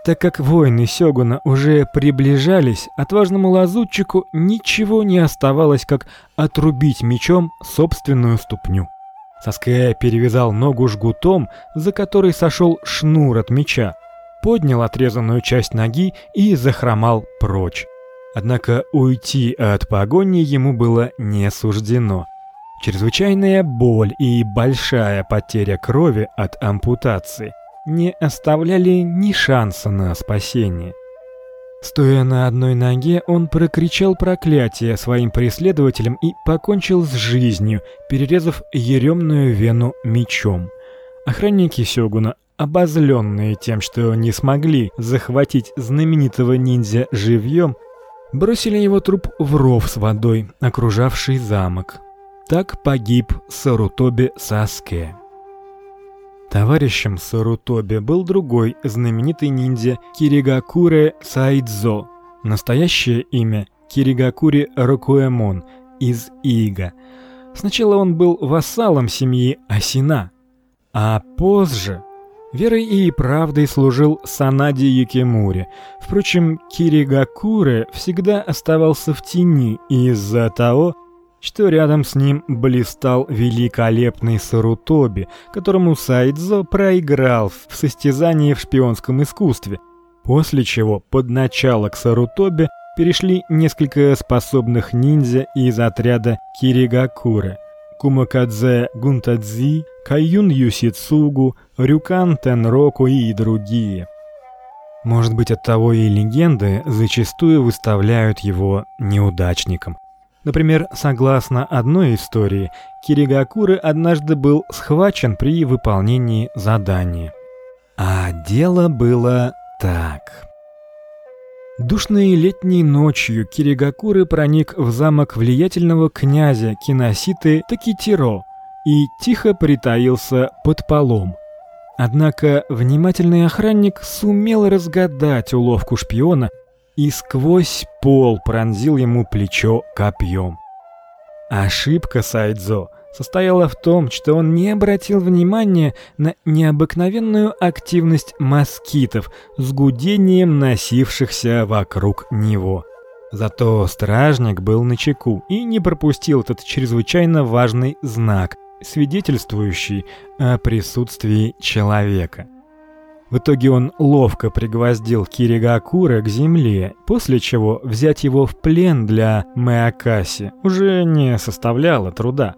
Так как воины Сёгуна уже приближались, отважному лазутчику ничего не оставалось, как отрубить мечом собственную ступню. Саская перевязал ногу жгутом, за который сошел шнур от меча, поднял отрезанную часть ноги и захромал прочь. Однако уйти от погони ему было не суждено. Чрезвычайная боль и большая потеря крови от ампутации – не оставляли ни шанса на спасение. Стоя на одной ноге, он прокричал проклятие своим преследователям и покончил с жизнью, перерезав еремную вену мечом. Охранники Сёгуна, обозленные тем, что не смогли захватить знаменитого ниндзя живьем, бросили его труп в ров с водой, окружавший замок. Так погиб Сарутоби Саске. Товарищем Сарутоби был другой знаменитый ниндзя Киригакуре Сайдзо. Настоящее имя Киригакури Рокуэмон из Ига. Сначала он был вассалом семьи Асина, а позже верой и правдой служил Санади Юкимури. Впрочем, Киригакуре всегда оставался в тени из-за того, что рядом с ним блистал великолепный Сарутоби, которому Сайдзо проиграл в состязании в шпионском искусстве, после чего под начало к Сарутоби перешли несколько способных ниндзя из отряда Киригакуры: Кумакадзе Гунтадзи, Каюн Юсицугу, Рюкан Тенроку и другие. Может быть, оттого и легенды зачастую выставляют его неудачником. Например, согласно одной истории, Киригакуры однажды был схвачен при выполнении задания. А дело было так. Душной летней ночью Киригакуры проник в замок влиятельного князя Киноситы Такитиро и тихо притаился под полом. Однако внимательный охранник сумел разгадать уловку шпиона и сквозь пол пронзил ему плечо копьем. Ошибка Сайдзо состояла в том, что он не обратил внимания на необыкновенную активность москитов с гудением носившихся вокруг него. Зато стражник был на чеку и не пропустил этот чрезвычайно важный знак, свидетельствующий о присутствии человека. В итоге он ловко пригвоздил Киригакура к земле, после чего взять его в плен для Мэакаси уже не составляло труда.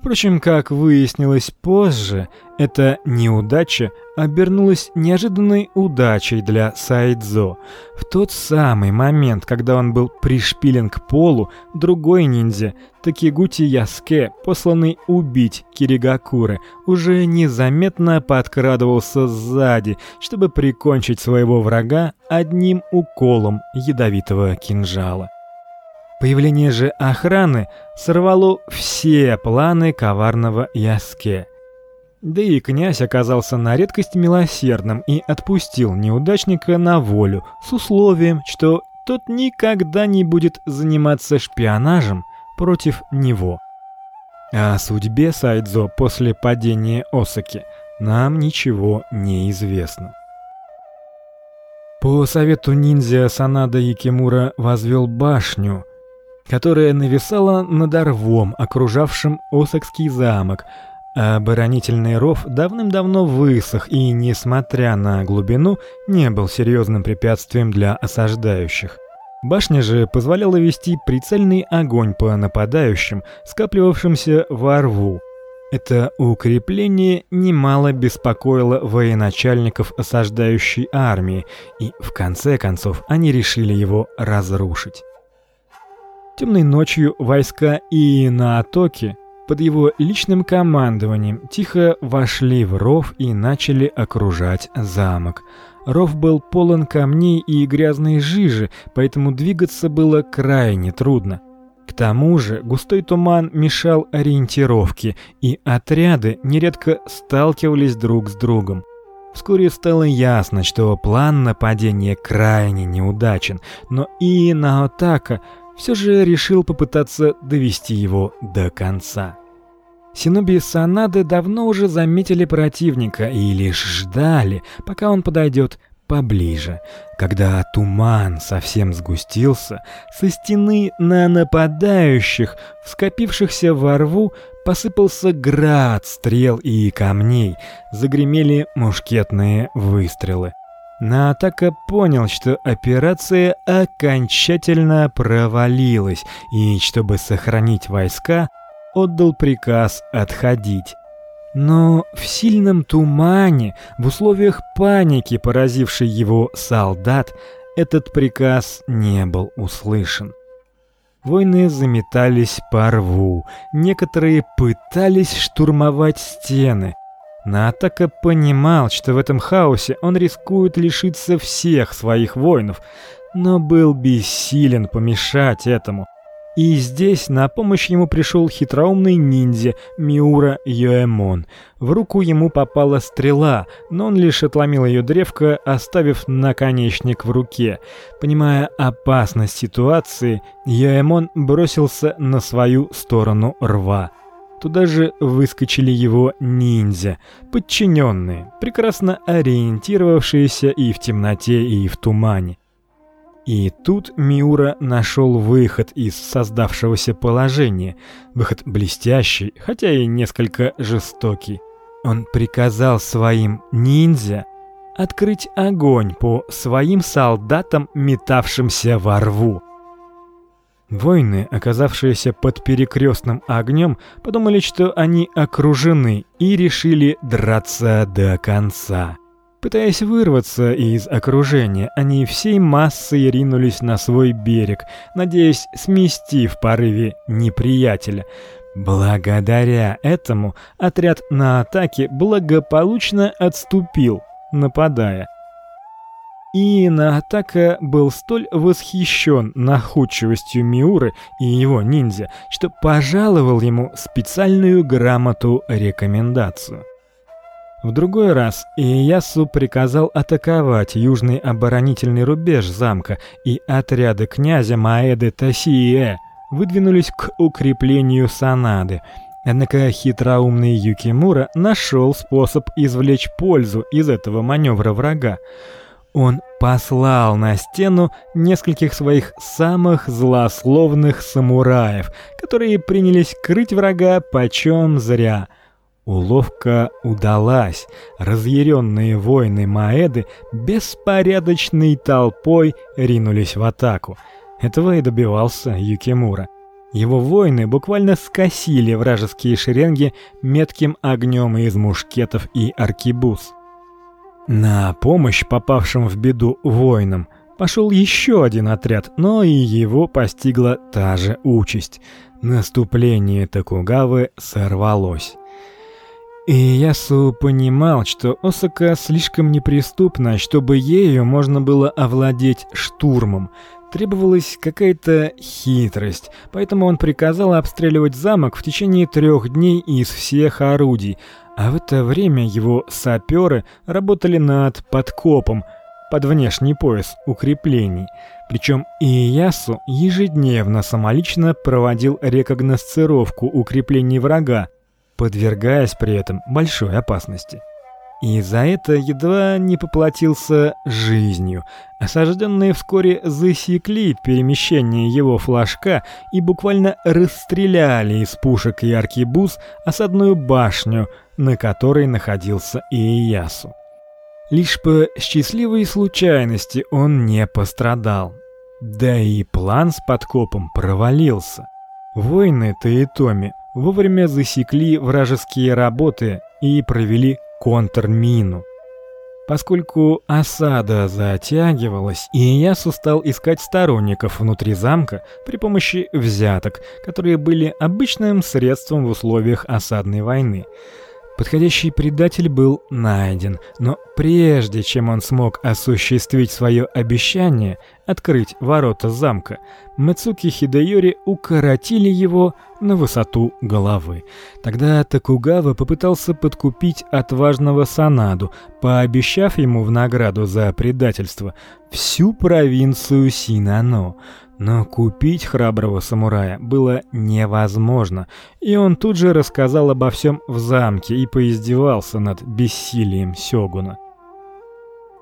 Впрочем, как выяснилось позже, эта неудача обернулась неожиданной удачей для Сайдзо. В тот самый момент, когда он был пришпилен к полу, другой ниндзя, Такигути Яске, посланный убить Киригакуры, уже незаметно подкрадывался сзади, чтобы прикончить своего врага одним уколом ядовитого кинжала. Появление же охраны сорвало все планы коварного Яске. Да и князь оказался на редкость милосердным и отпустил неудачника на волю с условием, что тот никогда не будет заниматься шпионажем против него. О судьбе Сайдзо после падения Осаки нам ничего не известно. По совету ниндзя Санада Якимура возвел башню, которая нависала над рвом, окружавшим Осакский замок, а оборонительный ров давным-давно высох и, несмотря на глубину, не был серьезным препятствием для осаждающих. Башня же позволяла вести прицельный огонь по нападающим, скапливавшимся во рву. Это укрепление немало беспокоило военачальников осаждающей армии, и в конце концов они решили его разрушить. Темной ночью войска Иенаатоки под его личным командованием тихо вошли в ров и начали окружать замок. Ров был полон камней и грязной жижи, поэтому двигаться было крайне трудно. К тому же густой туман мешал ориентировке, и отряды нередко сталкивались друг с другом. Вскоре стало ясно, что план нападения крайне неудачен, но и Наотака все же решил попытаться довести его до конца. Синоби и Санады давно уже заметили противника и лишь ждали, пока он подойдет поближе. Когда туман совсем сгустился, со стены на нападающих, скопившихся во рву, посыпался град стрел и камней, загремели мушкетные выстрелы. Наатака понял, что операция окончательно провалилась, и чтобы сохранить войска, отдал приказ отходить. Но в сильном тумане, в условиях паники, поразившей его солдат, этот приказ не был услышан. Воины заметались по рву, некоторые пытались штурмовать стены, Натака понимал, что в этом хаосе он рискует лишиться всех своих воинов, но был бессилен помешать этому. И здесь на помощь ему пришел хитроумный ниндзя Миура Йоэмон. В руку ему попала стрела, но он лишь отломил ее древко, оставив наконечник в руке. Понимая опасность ситуации, Йоэмон бросился на свою сторону рва. Туда же выскочили его ниндзя, подчиненные, прекрасно ориентировавшиеся и в темноте, и в тумане. И тут Миура нашел выход из создавшегося положения, выход блестящий, хотя и несколько жестокий. Он приказал своим ниндзя открыть огонь по своим солдатам, метавшимся во рву. Воины, оказавшиеся под перекрестным огнем, подумали, что они окружены и решили драться до конца. Пытаясь вырваться из окружения, они всей массой ринулись на свой берег, надеясь смести в порыве неприятеля. Благодаря этому отряд на атаке благополучно отступил, нападая. И Наатака был столь восхищен находчивостью Миуры и его ниндзя, что пожаловал ему специальную грамоту-рекомендацию. В другой раз Иясу приказал атаковать южный оборонительный рубеж замка, и отряды князя Маэды Тасие выдвинулись к укреплению Санады. Однако хитроумный Юкимура нашел способ извлечь пользу из этого маневра врага. Он послал на стену нескольких своих самых злословных самураев, которые принялись крыть врага почем зря. Уловка удалась. Разъяренные воины Маэды беспорядочной толпой ринулись в атаку. Этого и добивался Юкимура. Его воины буквально скосили вражеские шеренги метким огнем из мушкетов и аркебуз. На помощь попавшим в беду воинам пошел еще один отряд, но и его постигла та же участь. Наступление Токугавы сорвалось. И Ясу понимал, что Осака слишком неприступна, чтобы ею можно было овладеть штурмом. Требовалась какая-то хитрость, поэтому он приказал обстреливать замок в течение трех дней из всех орудий, а в это время его саперы работали над подкопом под внешний пояс укреплений. Причем Иясу ежедневно самолично проводил рекогносцировку укреплений врага, подвергаясь при этом большой опасности. И за это едва не поплатился жизнью. Осажденные вскоре засекли перемещение его флажка и буквально расстреляли из пушек и аркебуз осадную башню, на которой находился Иясу. Лишь по счастливой случайности он не пострадал. Да и план с подкопом провалился. Воины Таитоми вовремя засекли вражеские работы и провели контрмину. Поскольку осада затягивалась, Иясу стал искать сторонников внутри замка при помощи взяток, которые были обычным средством в условиях осадной войны. Подходящий предатель был найден, но прежде чем он смог осуществить свое обещание открыть ворота замка, Мацуки Хидеёри укоротили его на высоту головы. Тогда Токугава попытался подкупить отважного Санаду, пообещав ему в награду за предательство всю провинцию Синано. Но купить храброго самурая было невозможно, и он тут же рассказал обо всем в замке и поиздевался над бессилием сёгуна.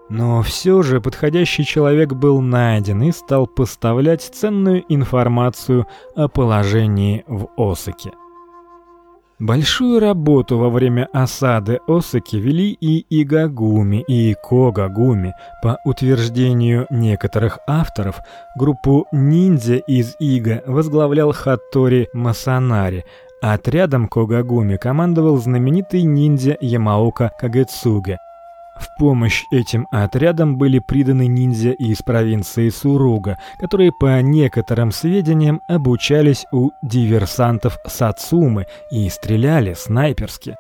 Но все же подходящий человек был найден и стал поставлять ценную информацию о положении в Осаке. Большую работу во время осады Осаки вели и Игагуми, и Когагуми. По утверждению некоторых авторов, группу ниндзя из Ига возглавлял Хаттори Масанари, а отрядом Когагуми командовал знаменитый ниндзя Ямаока Кагецуге. В помощь этим отрядам были приданы ниндзя из провинции Суруга, которые по некоторым сведениям обучались у диверсантов Сацумы и стреляли снайперски.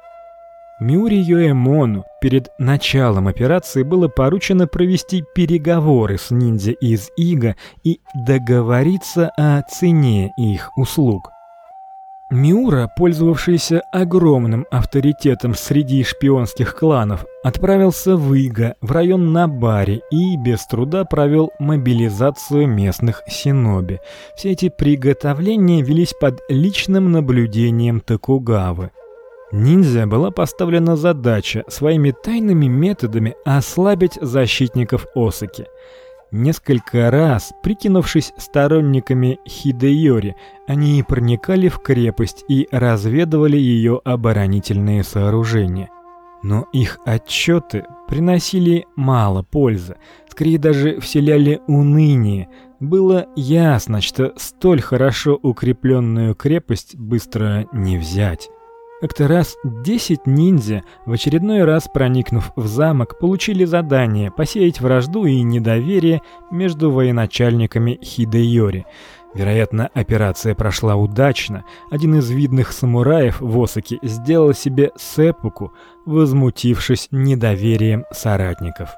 Миури Йоэмону перед началом операции было поручено провести переговоры с ниндзя из Ига и договориться о цене их услуг. Миура, пользовавшийся огромным авторитетом среди шпионских кланов, отправился в Ига, в район Набари и без труда провел мобилизацию местных синоби. Все эти приготовления велись под личным наблюдением Токугавы. Ниндзя была поставлена задача своими тайными методами ослабить защитников Осаки. Несколько раз, прикинувшись сторонниками Хидеёри, они проникали в крепость и разведывали ее оборонительные сооружения. Но их отчеты приносили мало пользы, скорее даже вселяли уныние. Было ясно, что столь хорошо укрепленную крепость быстро не взять. Как-то раз десять ниндзя, в очередной раз проникнув в замок, получили задание посеять вражду и недоверие между военачальниками Хидеёри. Вероятно, операция прошла удачно. Один из видных самураев в Осаке сделал себе сэпуку, возмутившись недоверием соратников.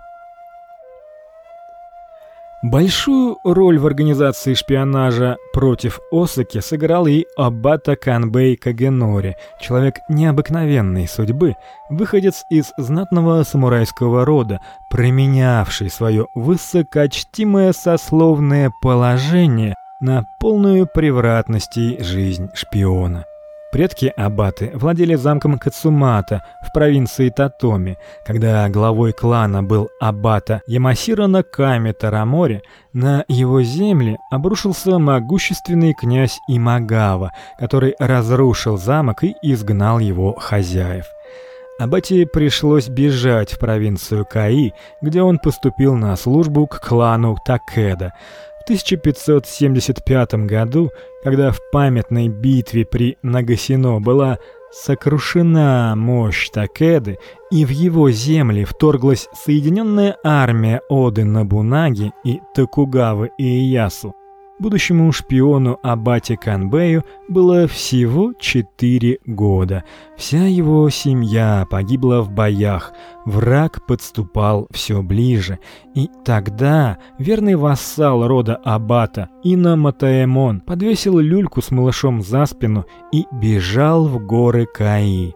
Большую роль в организации шпионажа против Осаки сыграл и Абата Канбей Кагенори, человек необыкновенной судьбы, выходец из знатного самурайского рода, променявший свое высокочтимое сословное положение на полную превратности жизнь шпиона. Предки аббаты владели замком Кацумата в провинции Татоми. Когда главой клана был аббата Ямасиро Наками Тарамори, на его земли обрушился могущественный князь Имагава, который разрушил замок и изгнал его хозяев. Абате пришлось бежать в провинцию Каи, где он поступил на службу к клану Такеда 1575 году, когда в памятной битве при Нагасино была сокрушена мощь Такеды, и в его земли вторглась соединенная армия Оды Набунаги и Токугавы Иэясу, Будущему шпиону Абати Канбею было всего четыре года. Вся его семья погибла в боях. Враг подступал все ближе, и тогда верный вассал рода Абата Ина Матаэмон подвесил люльку с малышом за спину и бежал в горы Каи.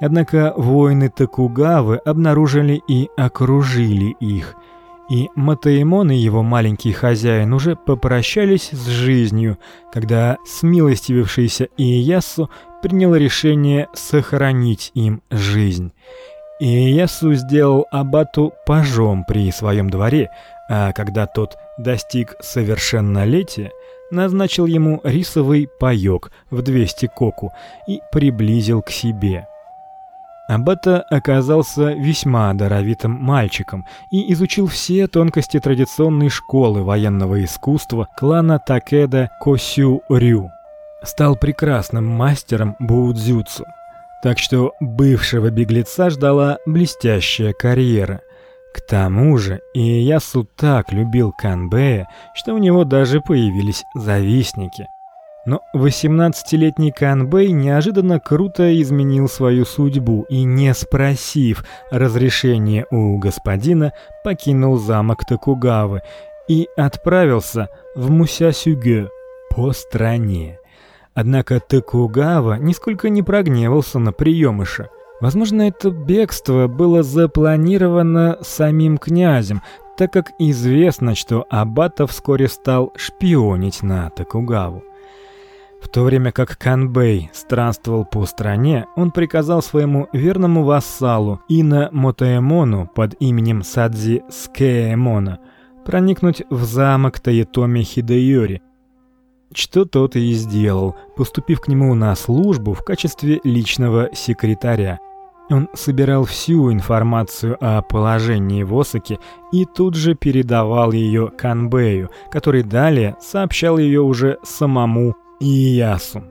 Однако воины Токугавы обнаружили и окружили их – и Матаимон и его маленький хозяин уже попрощались с жизнью, когда смилостивившийся Иясу принял решение сохранить им жизнь. Иясу сделал абату пажом при своем дворе, а когда тот достиг совершеннолетия, назначил ему рисовый паёк в 200 коку и приблизил к себе. Аббата оказался весьма даровитым мальчиком и изучил все тонкости традиционной школы военного искусства клана Такеда Косю-рю. Стал прекрасным мастером боудзюцу. Так что бывшего беглеца ждала блестящая карьера. К тому же Иясу так любил Канбея, что у него даже появились завистники – но 18-летний Канбэй неожиданно круто изменил свою судьбу и, не спросив разрешения у господина, покинул замок Токугавы и отправился в Мусясюге по стране. Однако Токугава нисколько не прогневался на приемыша. Возможно, это бегство было запланировано самим князем, так как известно, что Абата вскоре стал шпионить на Токугаву. В то время как Канбэй странствовал по стране, он приказал своему верному вассалу Ина Мотоэмону под именем Садзи Скеэмона проникнуть в замок Таитоми Хидэйори, что тот и сделал, поступив к нему на службу в качестве личного секретаря. Он собирал всю информацию о положении в Осаке и тут же передавал ее Канбэю, который далее сообщал ее уже самому Иясу.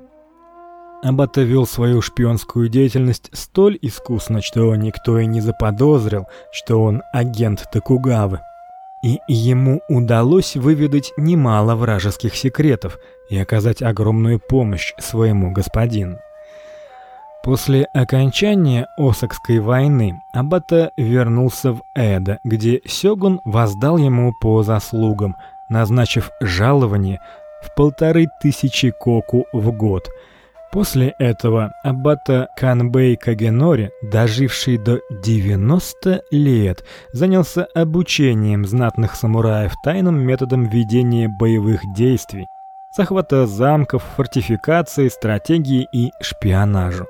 Абата вел свою шпионскую деятельность столь искусно, что никто и не заподозрил, что он агент Токугавы. И ему удалось выведать немало вражеских секретов и оказать огромную помощь своему господину. После окончания Осакской войны Абата вернулся в Эдо, где сёгун воздал ему по заслугам, назначив жалование в полторы тысячи коку в год. После этого аббата Канбэй Кагенори, доживший до 90 лет, занялся обучением знатных самураев тайным методам ведения боевых действий, захвата замков, фортификации, стратегии и шпионажу.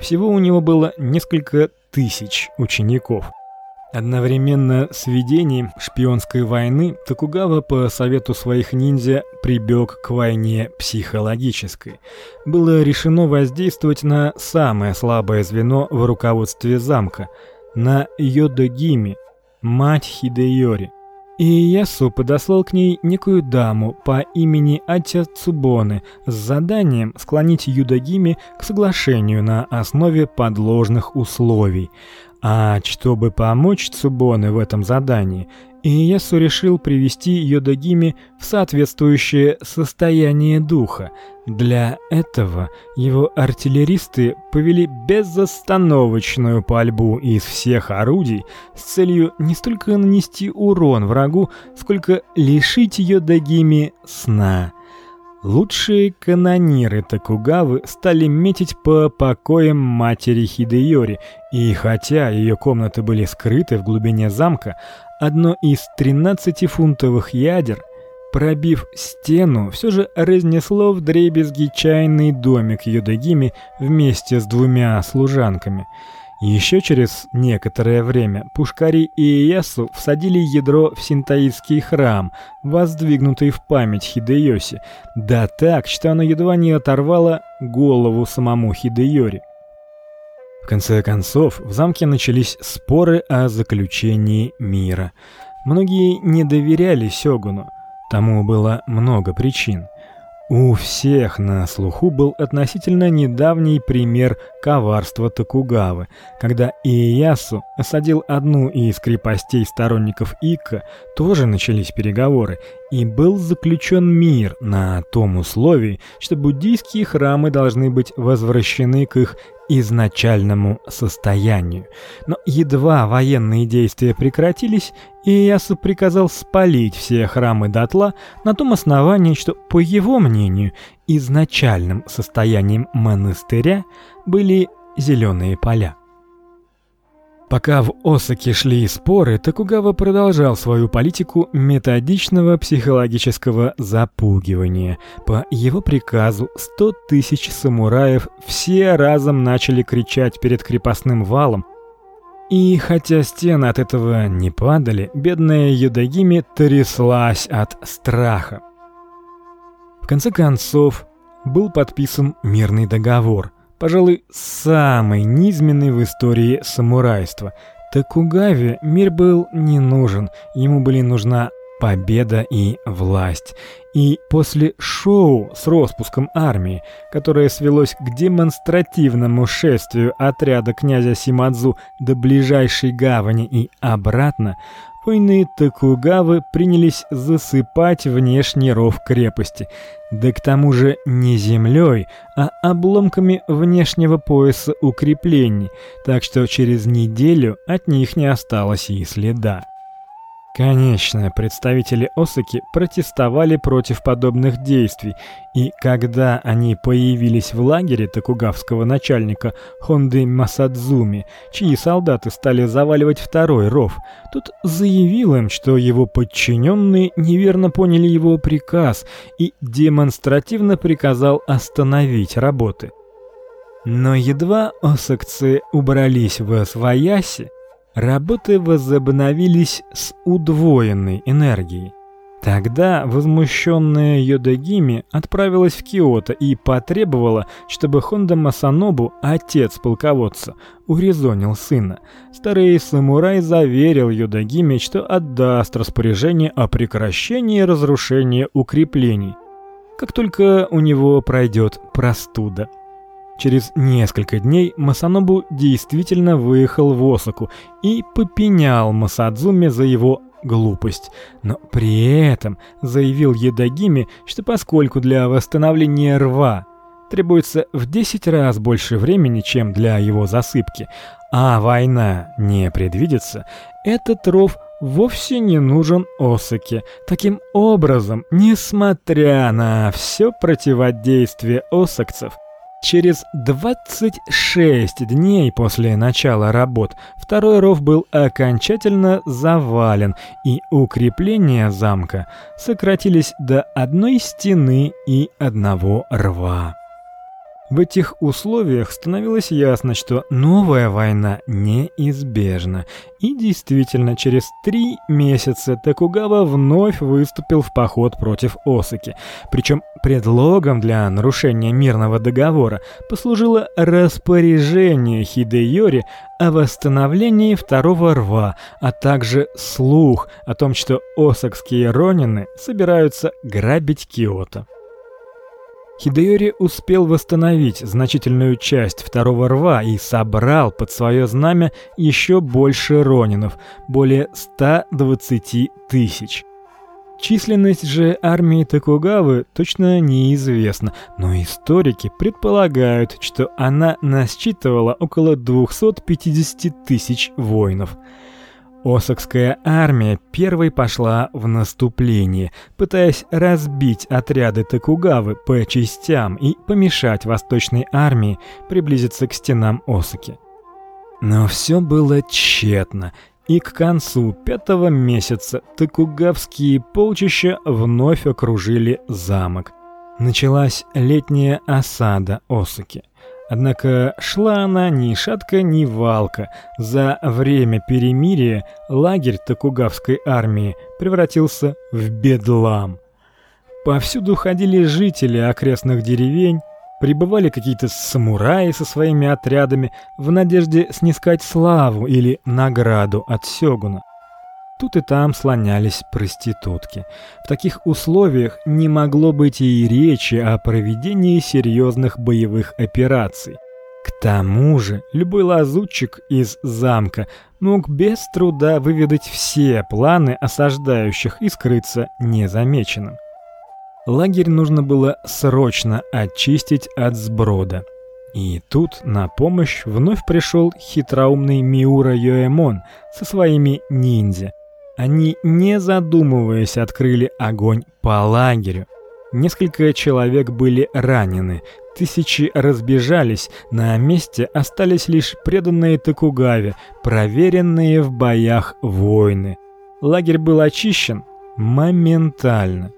Всего у него было несколько тысяч учеников. Одновременно с ведением шпионской войны Токугава по совету своих ниндзя прибег к войне психологической. Было решено воздействовать на самое слабое звено в руководстве замка, на Йодогими, мать Хидэйори. И Ясу подослал к ней некую даму по имени Атя Цубоны с заданием склонить Юдагими к соглашению на основе подложных условий. А чтобы помочь Цубоне в этом задании, Иесу решил привести Йодагими в соответствующее состояние духа. Для этого его артиллеристы повели безостановочную пальбу из всех орудий с целью не столько нанести урон врагу, сколько лишить Йодагими сна. Лучшие канониры Токугавы стали метить по покоям матери Хидэйори, и хотя ее комнаты были скрыты в глубине замка, одно из 13-фунтовых ядер, пробив стену, все же разнесло вдребезги чайный домик Юдагими вместе с двумя служанками – еще через некоторое время Пушкари и Иясу всадили ядро в синтаистский храм, воздвигнутый в память Хидэёси, да так, что оно едва не оторвало голову самому Хидэёри. В конце концов, в замке начались споры о заключении мира. Многие не доверяли сёгуну. Тому было много причин. У всех на слуху был относительно недавний пример коварства Токугавы, когда Иеясу осадил одну из крепостей сторонников Ика, тоже начались переговоры, и был заключен мир на том условии, что буддийские храмы должны быть возвращены к их изначальному состоянию. Но едва военные действия прекратились, Иясу приказал спалить все храмы дотла на том основании, что, по его мнению, изначальным состоянием монастыря были зеленые поля. Пока в Осаке шли споры, Токугава продолжал свою политику методичного психологического запугивания. По его приказу 100 тысяч самураев все разом начали кричать перед крепостным валом, и хотя стены от этого не падали, бедная Юдагими тряслась от страха. В конце концов был подписан мирный договор – пожалуй, самый низменный в истории самурайства. Токугаве мир был не нужен, ему были нужна победа и власть. И после шоу с распуском армии, которое свелось к демонстративному шествию отряда князя Симадзу до ближайшей гавани и обратно, Воины Токугавы принялись засыпать внешний ров крепости, да к тому же не землей, а обломками внешнего пояса укреплений, так что через неделю от них не осталось и следа. Конечно, представители Осаки протестовали против подобных действий, и когда они появились в лагере токугавского начальника Хонды Масадзуми, чьи солдаты стали заваливать второй ров, тот заявил им, что его подчиненные неверно поняли его приказ и демонстративно приказал остановить работы. Но едва осакцы убрались в Освояси, Работы возобновились с удвоенной энергией. Тогда возмущенная Йодагими отправилась в Киото и потребовала, чтобы Хонда Масанобу, отец полководца, урезонил сына. Старый самурай заверил Йодагими, что отдаст распоряжение о прекращении разрушения укреплений, как только у него пройдет простуда. Через несколько дней Масанобу действительно выехал в Осаку и попенял Масадзуме за его глупость, но при этом заявил Едагиме, что поскольку для восстановления рва требуется в 10 раз больше времени, чем для его засыпки, а война не предвидится, этот ров вовсе не нужен Осаке. Таким образом, несмотря на все противодействие осакцев, Через 26 дней после начала работ второй ров был окончательно завален, и укрепления замка сократились до одной стены и одного рва. В этих условиях становилось ясно, что новая война неизбежна. И действительно, через три месяца Токугава вновь выступил в поход против Осаки. Причем предлогом для нарушения мирного договора послужило распоряжение Хидеёри о восстановлении второго рва, а также слух о том, что осакские ронины собираются грабить Киото. Хидеори успел восстановить значительную часть второго рва и собрал под свое знамя еще больше ронинов, более 120 тысяч. Численность же армии Токугавы точно неизвестна, но историки предполагают, что она насчитывала около 250 тысяч воинов. Осакская армия первой пошла в наступление, пытаясь разбить отряды Токугавы по частям и помешать восточной армии приблизиться к стенам Осаки. Но все было тщетно, и к концу пятого месяца токугавские полчища вновь окружили замок. Началась летняя осада Осаки. Однако шла она ни шатка, ни валка. За время перемирия лагерь Токугавской армии превратился в бедлам. Повсюду ходили жители окрестных деревень, прибывали какие-то самураи со своими отрядами в надежде снискать славу или награду от сёгуна. Тут и там слонялись проститутки. В таких условиях не могло быть и речи о проведении серьезных боевых операций. К тому же, любой лазутчик из замка мог без труда выведать все планы осаждающих и скрыться незамеченным. Лагерь нужно было срочно очистить от сброда. И тут на помощь вновь пришел хитроумный Миура Йоэмон со своими ниндзя. Они, не задумываясь, открыли огонь по лагерю. Несколько человек были ранены, тысячи разбежались, на месте остались лишь преданные Токугаве, проверенные в боях воины. Лагерь был очищен моментально.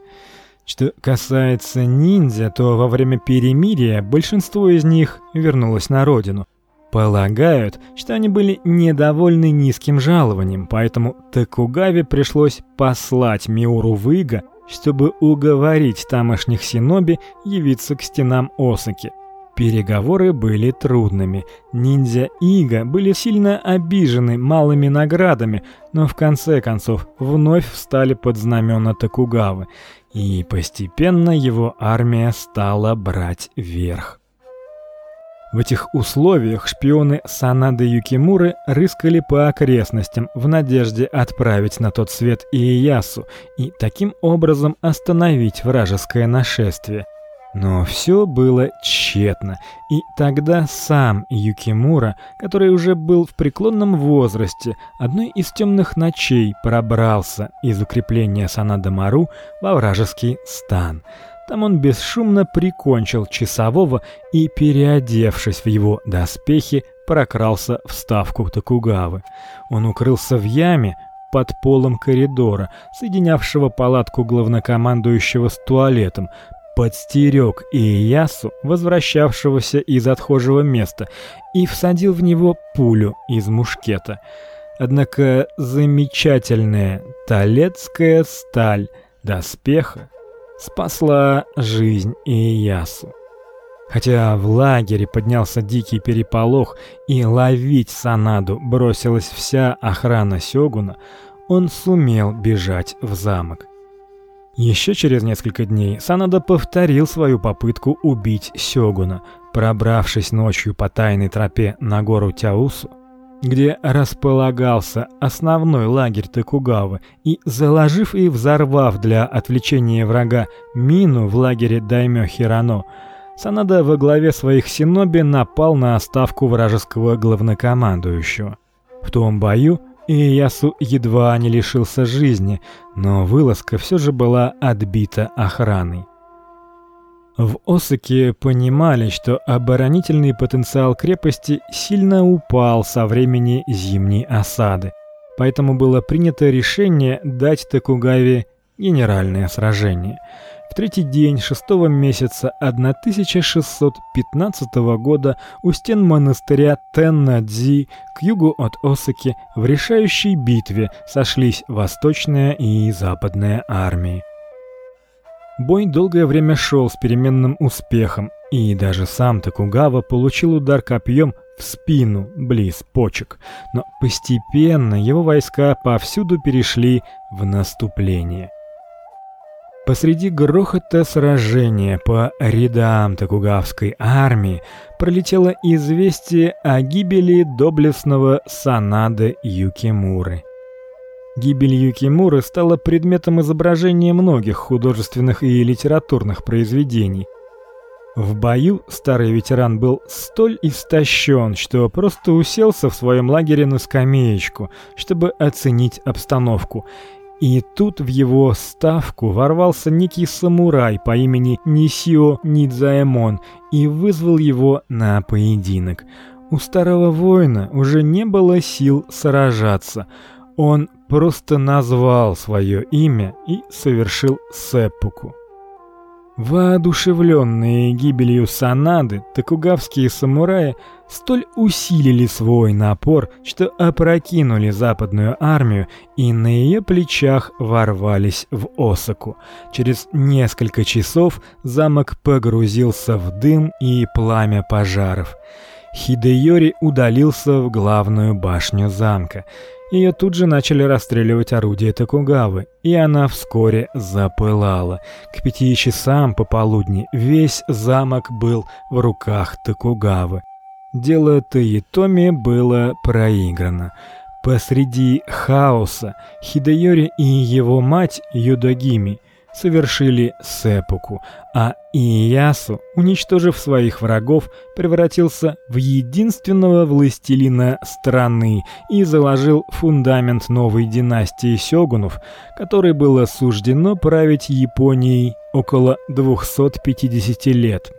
Что касается ниндзя, то во время перемирия большинство из них вернулось на родину. Полагают, что они были недовольны низким жалованием, поэтому Токугаве пришлось послать Миуру Выга, чтобы уговорить тамошних синоби явиться к стенам Осаки. Переговоры были трудными. Ниндзя Ига были сильно обижены малыми наградами, но в конце концов вновь встали под знамена Токугавы, и постепенно его армия стала брать верх. В этих условиях шпионы Санады Юкимуры рыскали по окрестностям в надежде отправить на тот свет Иясу и таким образом остановить вражеское нашествие. Но все было тщетно, и тогда сам Юкимура, который уже был в преклонном возрасте, одной из темных ночей пробрался из укрепления Санадамару во вражеский стан. Там он бесшумно прикончил часового и, переодевшись в его доспехи, прокрался в ставку Токугавы. Он укрылся в яме под полом коридора, соединявшего палатку главнокомандующего с туалетом, подстерег Иясу, возвращавшегося из отхожего места, и всадил в него пулю из мушкета. Однако замечательная талецкая сталь доспеха спасла жизнь Иясу. Хотя в лагере поднялся дикий переполох и ловить Санаду бросилась вся охрана сёгуна, он сумел бежать в замок. Еще через несколько дней Санада повторил свою попытку убить Сёгуна, пробравшись ночью по тайной тропе на гору Тяусу, где располагался основной лагерь Токугавы, и заложив и взорвав для отвлечения врага мину в лагере Даймё Хирано, Санада во главе своих синоби напал на оставку вражеского главнокомандующего. В том бою Иясу едва не лишился жизни, но вылазка все же была отбита охраной. В Осаке понимали, что оборонительный потенциал крепости сильно упал со времени зимней осады. Поэтому было принято решение дать Токугаве генеральное сражение. В третий день шестого месяца 1615 года у стен монастыря Теннадзи к югу от Осаки в решающей битве сошлись восточная и западная армии. Бой долгое время шел с переменным успехом, и даже сам Токугава получил удар копьем в спину близ почек, но постепенно его войска повсюду перешли в наступление. Посреди грохота сражения по рядам Токугавской армии пролетело известие о гибели доблестного Санады Юкимуры. Гибель Юкимуры стала предметом изображения многих художественных и литературных произведений. В бою старый ветеран был столь истощен, что просто уселся в своем лагере на скамеечку, чтобы оценить обстановку, и тут в его ставку ворвался некий самурай по имени Нисио Нидзаэмон и вызвал его на поединок. У старого воина уже не было сил сражаться. Он просто назвал свое имя и совершил сэппуку. Воодушевленные гибелью Санады, токугавские самураи столь усилили свой напор, что опрокинули западную армию и на ее плечах ворвались в Осаку. Через несколько часов замок погрузился в дым и пламя пожаров. Хидеёри удалился в главную башню замка. Ее тут же начали расстреливать орудия Токугавы, и она вскоре запылала. К пяти часам пополудни весь замок был в руках Токугавы. Дело Тоитоми было проиграно. Посреди хаоса Хидеёри и его мать Юдогими совершили сэпуку, а Иясу, уничтожив своих врагов, превратился в единственного властелина страны и заложил фундамент новой династии сёгунов, которой было суждено править Японией около 250 лет.